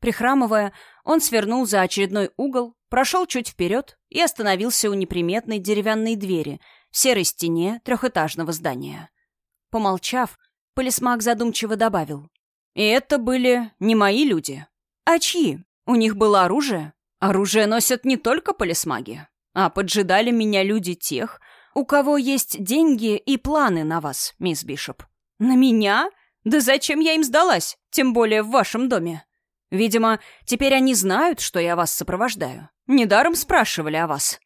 Прихрамывая, он свернул за очередной угол, прошел чуть вперед и остановился у неприметной деревянной двери в серой стене трехэтажного здания. Помолчав, полисмак задумчиво добавил. «И это были не мои люди. А чьи? У них было оружие?» Оружие носят не только полисмаги, а поджидали меня люди тех, у кого есть деньги и планы на вас, мисс Бишоп. На меня? Да зачем я им сдалась, тем более в вашем доме? Видимо, теперь они знают, что я вас сопровождаю. Недаром спрашивали о вас.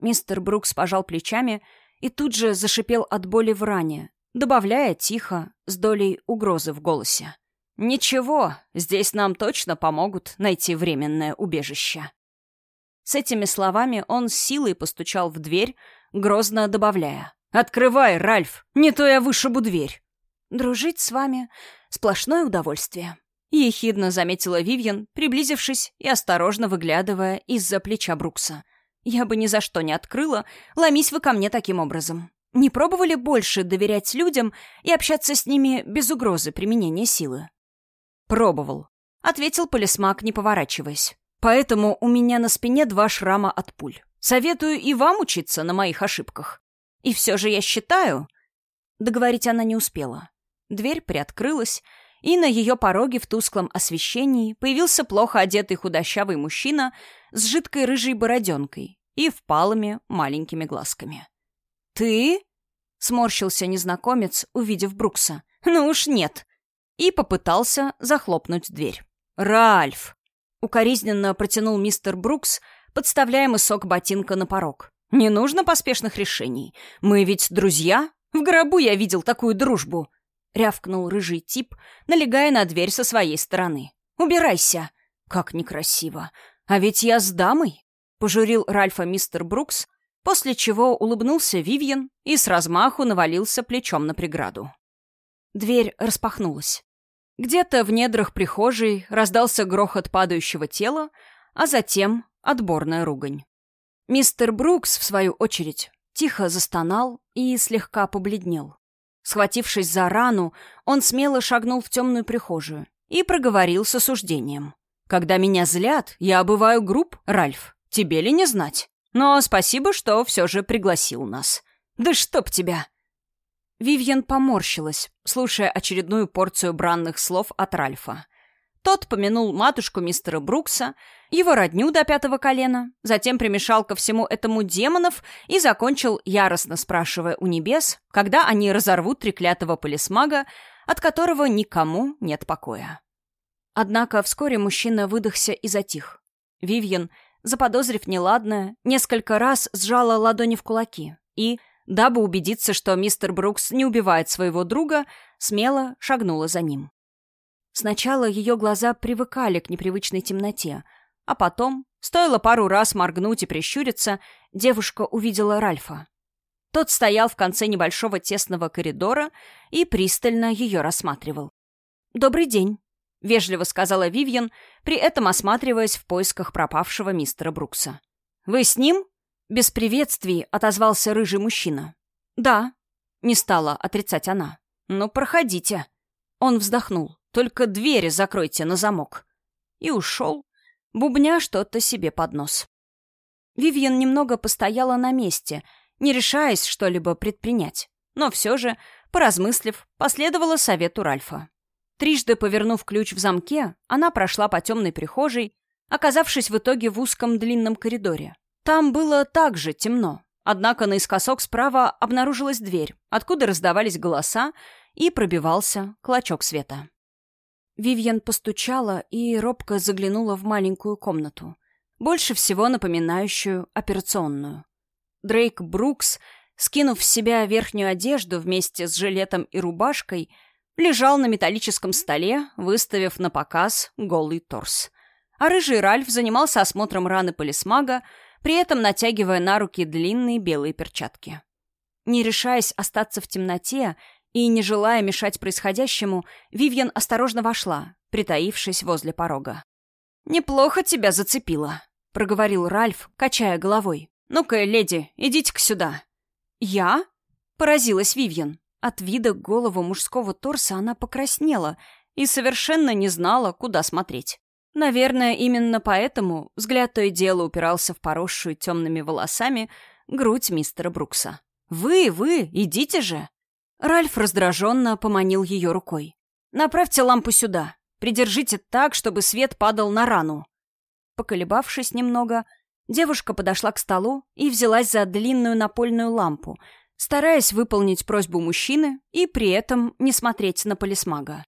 Мистер Брукс пожал плечами и тут же зашипел от боли в ране, добавляя тихо, с долей угрозы в голосе. «Ничего, здесь нам точно помогут найти временное убежище». С этими словами он силой постучал в дверь, грозно добавляя. «Открывай, Ральф, не то я вышибу дверь». «Дружить с вами — сплошное удовольствие», — ехидно заметила Вивьен, приблизившись и осторожно выглядывая из-за плеча Брукса. «Я бы ни за что не открыла, ломись вы ко мне таким образом. Не пробовали больше доверять людям и общаться с ними без угрозы применения силы?» «Пробовал», — ответил полисмак, не поворачиваясь. Поэтому у меня на спине два шрама от пуль. Советую и вам учиться на моих ошибках. И все же я считаю...» Договорить она не успела. Дверь приоткрылась, и на ее пороге в тусклом освещении появился плохо одетый худощавый мужчина с жидкой рыжей бороденкой и впалыми маленькими глазками. «Ты?» — сморщился незнакомец, увидев Брукса. «Ну уж нет!» И попытался захлопнуть дверь. «Ральф!» Укоризненно протянул мистер Брукс, подставляя мысок ботинка на порог. «Не нужно поспешных решений. Мы ведь друзья. В гробу я видел такую дружбу!» Рявкнул рыжий тип, налегая на дверь со своей стороны. «Убирайся!» Как некрасиво. А ведь я с дамой, пожурил Ральфа мистер Брукс, после чего улыбнулся Вивьен и с размаху навалился плечом на преграду. Дверь распахнулась. Где-то в недрах прихожей раздался грохот падающего тела, а затем отборная ругань. Мистер Брукс, в свою очередь, тихо застонал и слегка побледнел. Схватившись за рану, он смело шагнул в темную прихожую и проговорил с осуждением. «Когда меня злят, я обываю групп, Ральф. Тебе ли не знать? Но спасибо, что все же пригласил нас. Да чтоб тебя!» Вивьен поморщилась, слушая очередную порцию бранных слов от Ральфа. Тот помянул матушку мистера Брукса, его родню до пятого колена, затем примешал ко всему этому демонов и закончил, яростно спрашивая у небес, когда они разорвут треклятого полисмага, от которого никому нет покоя. Однако вскоре мужчина выдохся и затих. Вивьен, заподозрив неладное, несколько раз сжала ладони в кулаки и, дабы убедиться, что мистер Брукс не убивает своего друга, смело шагнула за ним. Сначала ее глаза привыкали к непривычной темноте, а потом, стоило пару раз моргнуть и прищуриться, девушка увидела Ральфа. Тот стоял в конце небольшого тесного коридора и пристально ее рассматривал. «Добрый день», — вежливо сказала Вивьен, при этом осматриваясь в поисках пропавшего мистера Брукса. «Вы с ним?» — без приветствий отозвался рыжий мужчина. «Да», — не стала отрицать она. «Ну, проходите». Он вздохнул. Только двери закройте на замок. И ушел, бубня что-то себе под нос. Вивьен немного постояла на месте, не решаясь что-либо предпринять. Но все же, поразмыслив, последовала совету Ральфа. Трижды повернув ключ в замке, она прошла по темной прихожей, оказавшись в итоге в узком длинном коридоре. Там было также темно, однако наискосок справа обнаружилась дверь, откуда раздавались голоса и пробивался клочок света. Вивьен постучала и робко заглянула в маленькую комнату, больше всего напоминающую операционную. Дрейк Брукс, скинув с себя верхнюю одежду вместе с жилетом и рубашкой, лежал на металлическом столе, выставив на показ голый торс. А рыжий Ральф занимался осмотром раны полисмага, при этом натягивая на руки длинные белые перчатки. Не решаясь остаться в темноте и, не желая мешать происходящему, Вивьен осторожно вошла, притаившись возле порога. «Неплохо тебя зацепило», — проговорил Ральф, качая головой. «Ну-ка, леди, идите-ка сюда». «Я?» — поразилась Вивьен. От вида голову мужского торса она покраснела и совершенно не знала, куда смотреть. Наверное, именно поэтому взгляд то и дело упирался в поросшую темными волосами грудь мистера Брукса. «Вы, вы, идите же!» Ральф раздраженно поманил ее рукой. «Направьте лампу сюда. Придержите так, чтобы свет падал на рану». Поколебавшись немного, девушка подошла к столу и взялась за длинную напольную лампу, стараясь выполнить просьбу мужчины и при этом не смотреть на полисмага.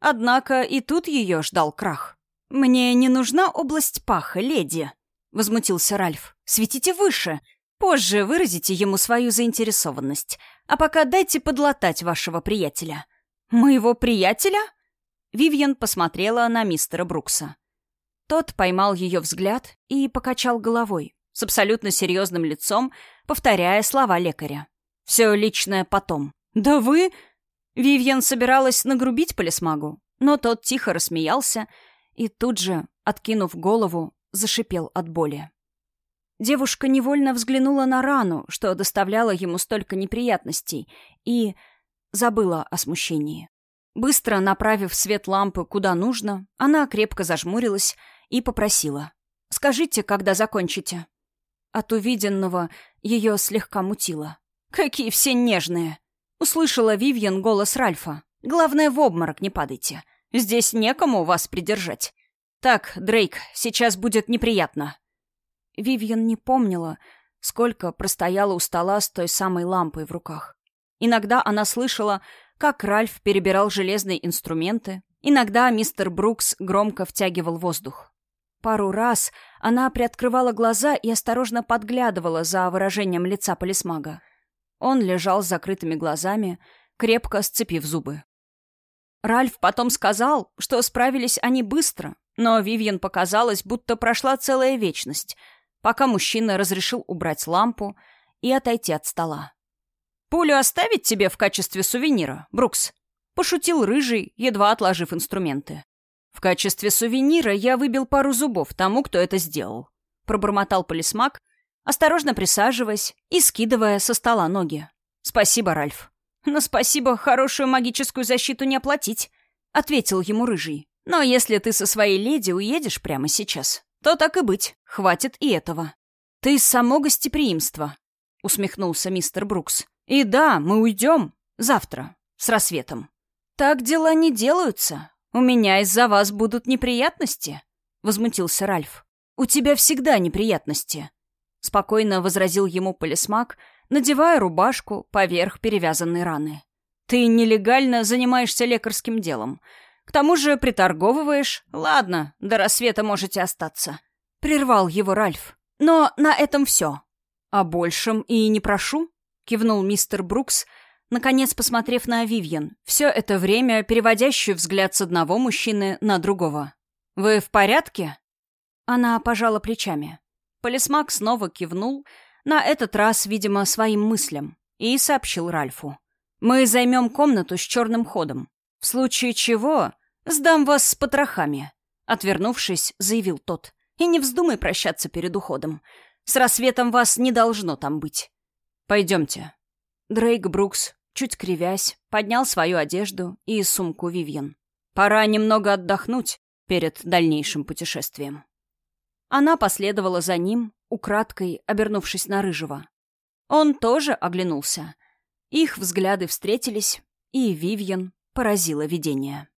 Однако и тут ее ждал крах. «Мне не нужна область паха, леди», — возмутился Ральф. «Светите выше. Позже выразите ему свою заинтересованность. А пока дайте подлатать вашего приятеля». «Моего приятеля?» Вивьен посмотрела на мистера Брукса. Тот поймал ее взгляд и покачал головой, с абсолютно серьезным лицом, повторяя слова лекаря. «Все личное потом». «Да вы...» Вивьен собиралась нагрубить полисмагу, но тот тихо рассмеялся и тут же, откинув голову, зашипел от боли. Девушка невольно взглянула на рану, что доставляло ему столько неприятностей, и забыла о смущении. Быстро направив свет лампы куда нужно, она крепко зажмурилась и попросила. «Скажите, когда закончите». От увиденного ее слегка мутило. «Какие все нежные!» Услышала Вивьен голос Ральфа. «Главное, в обморок не падайте. Здесь некому вас придержать. Так, Дрейк, сейчас будет неприятно». Вивьен не помнила, сколько простояла у стола с той самой лампой в руках. Иногда она слышала, как Ральф перебирал железные инструменты, иногда мистер Брукс громко втягивал воздух. Пару раз она приоткрывала глаза и осторожно подглядывала за выражением лица полисмага. Он лежал с закрытыми глазами, крепко сцепив зубы. Ральф потом сказал, что справились они быстро, Но Вивьен показалось, будто прошла целая вечность, пока мужчина разрешил убрать лампу и отойти от стола. «Пулю оставить тебе в качестве сувенира, Брукс?» — пошутил Рыжий, едва отложив инструменты. «В качестве сувенира я выбил пару зубов тому, кто это сделал», — пробормотал полисмак, осторожно присаживаясь и скидывая со стола ноги. «Спасибо, Ральф». «Но спасибо, хорошую магическую защиту не оплатить», — ответил ему Рыжий. «Но если ты со своей леди уедешь прямо сейчас, то так и быть, хватит и этого». «Ты само гостеприимство», — усмехнулся мистер Брукс. «И да, мы уйдем. Завтра. С рассветом». «Так дела не делаются. У меня из-за вас будут неприятности», — возмутился Ральф. «У тебя всегда неприятности», — спокойно возразил ему полисмак, надевая рубашку поверх перевязанной раны. «Ты нелегально занимаешься лекарским делом. К тому же приторговываешь. Ладно, до рассвета можете остаться». Прервал его Ральф. «Но на этом все. О большем и не прошу», — кивнул мистер Брукс, наконец посмотрев на Вивьен, все это время переводящую взгляд с одного мужчины на другого. «Вы в порядке?» Она пожала плечами. Полисмак снова кивнул, на этот раз, видимо, своим мыслям, и сообщил Ральфу. «Мы займем комнату с черным ходом. В случае чего сдам вас с потрохами», — отвернувшись, заявил тот. «И не вздумай прощаться перед уходом. С рассветом вас не должно там быть. Пойдемте». Дрейк Брукс, чуть кривясь, поднял свою одежду и сумку Вивьен. «Пора немного отдохнуть перед дальнейшим путешествием». Она последовала за ним, украдкой обернувшись на Рыжего. Он тоже оглянулся. Их взгляды встретились, и Вивьен поразило видение.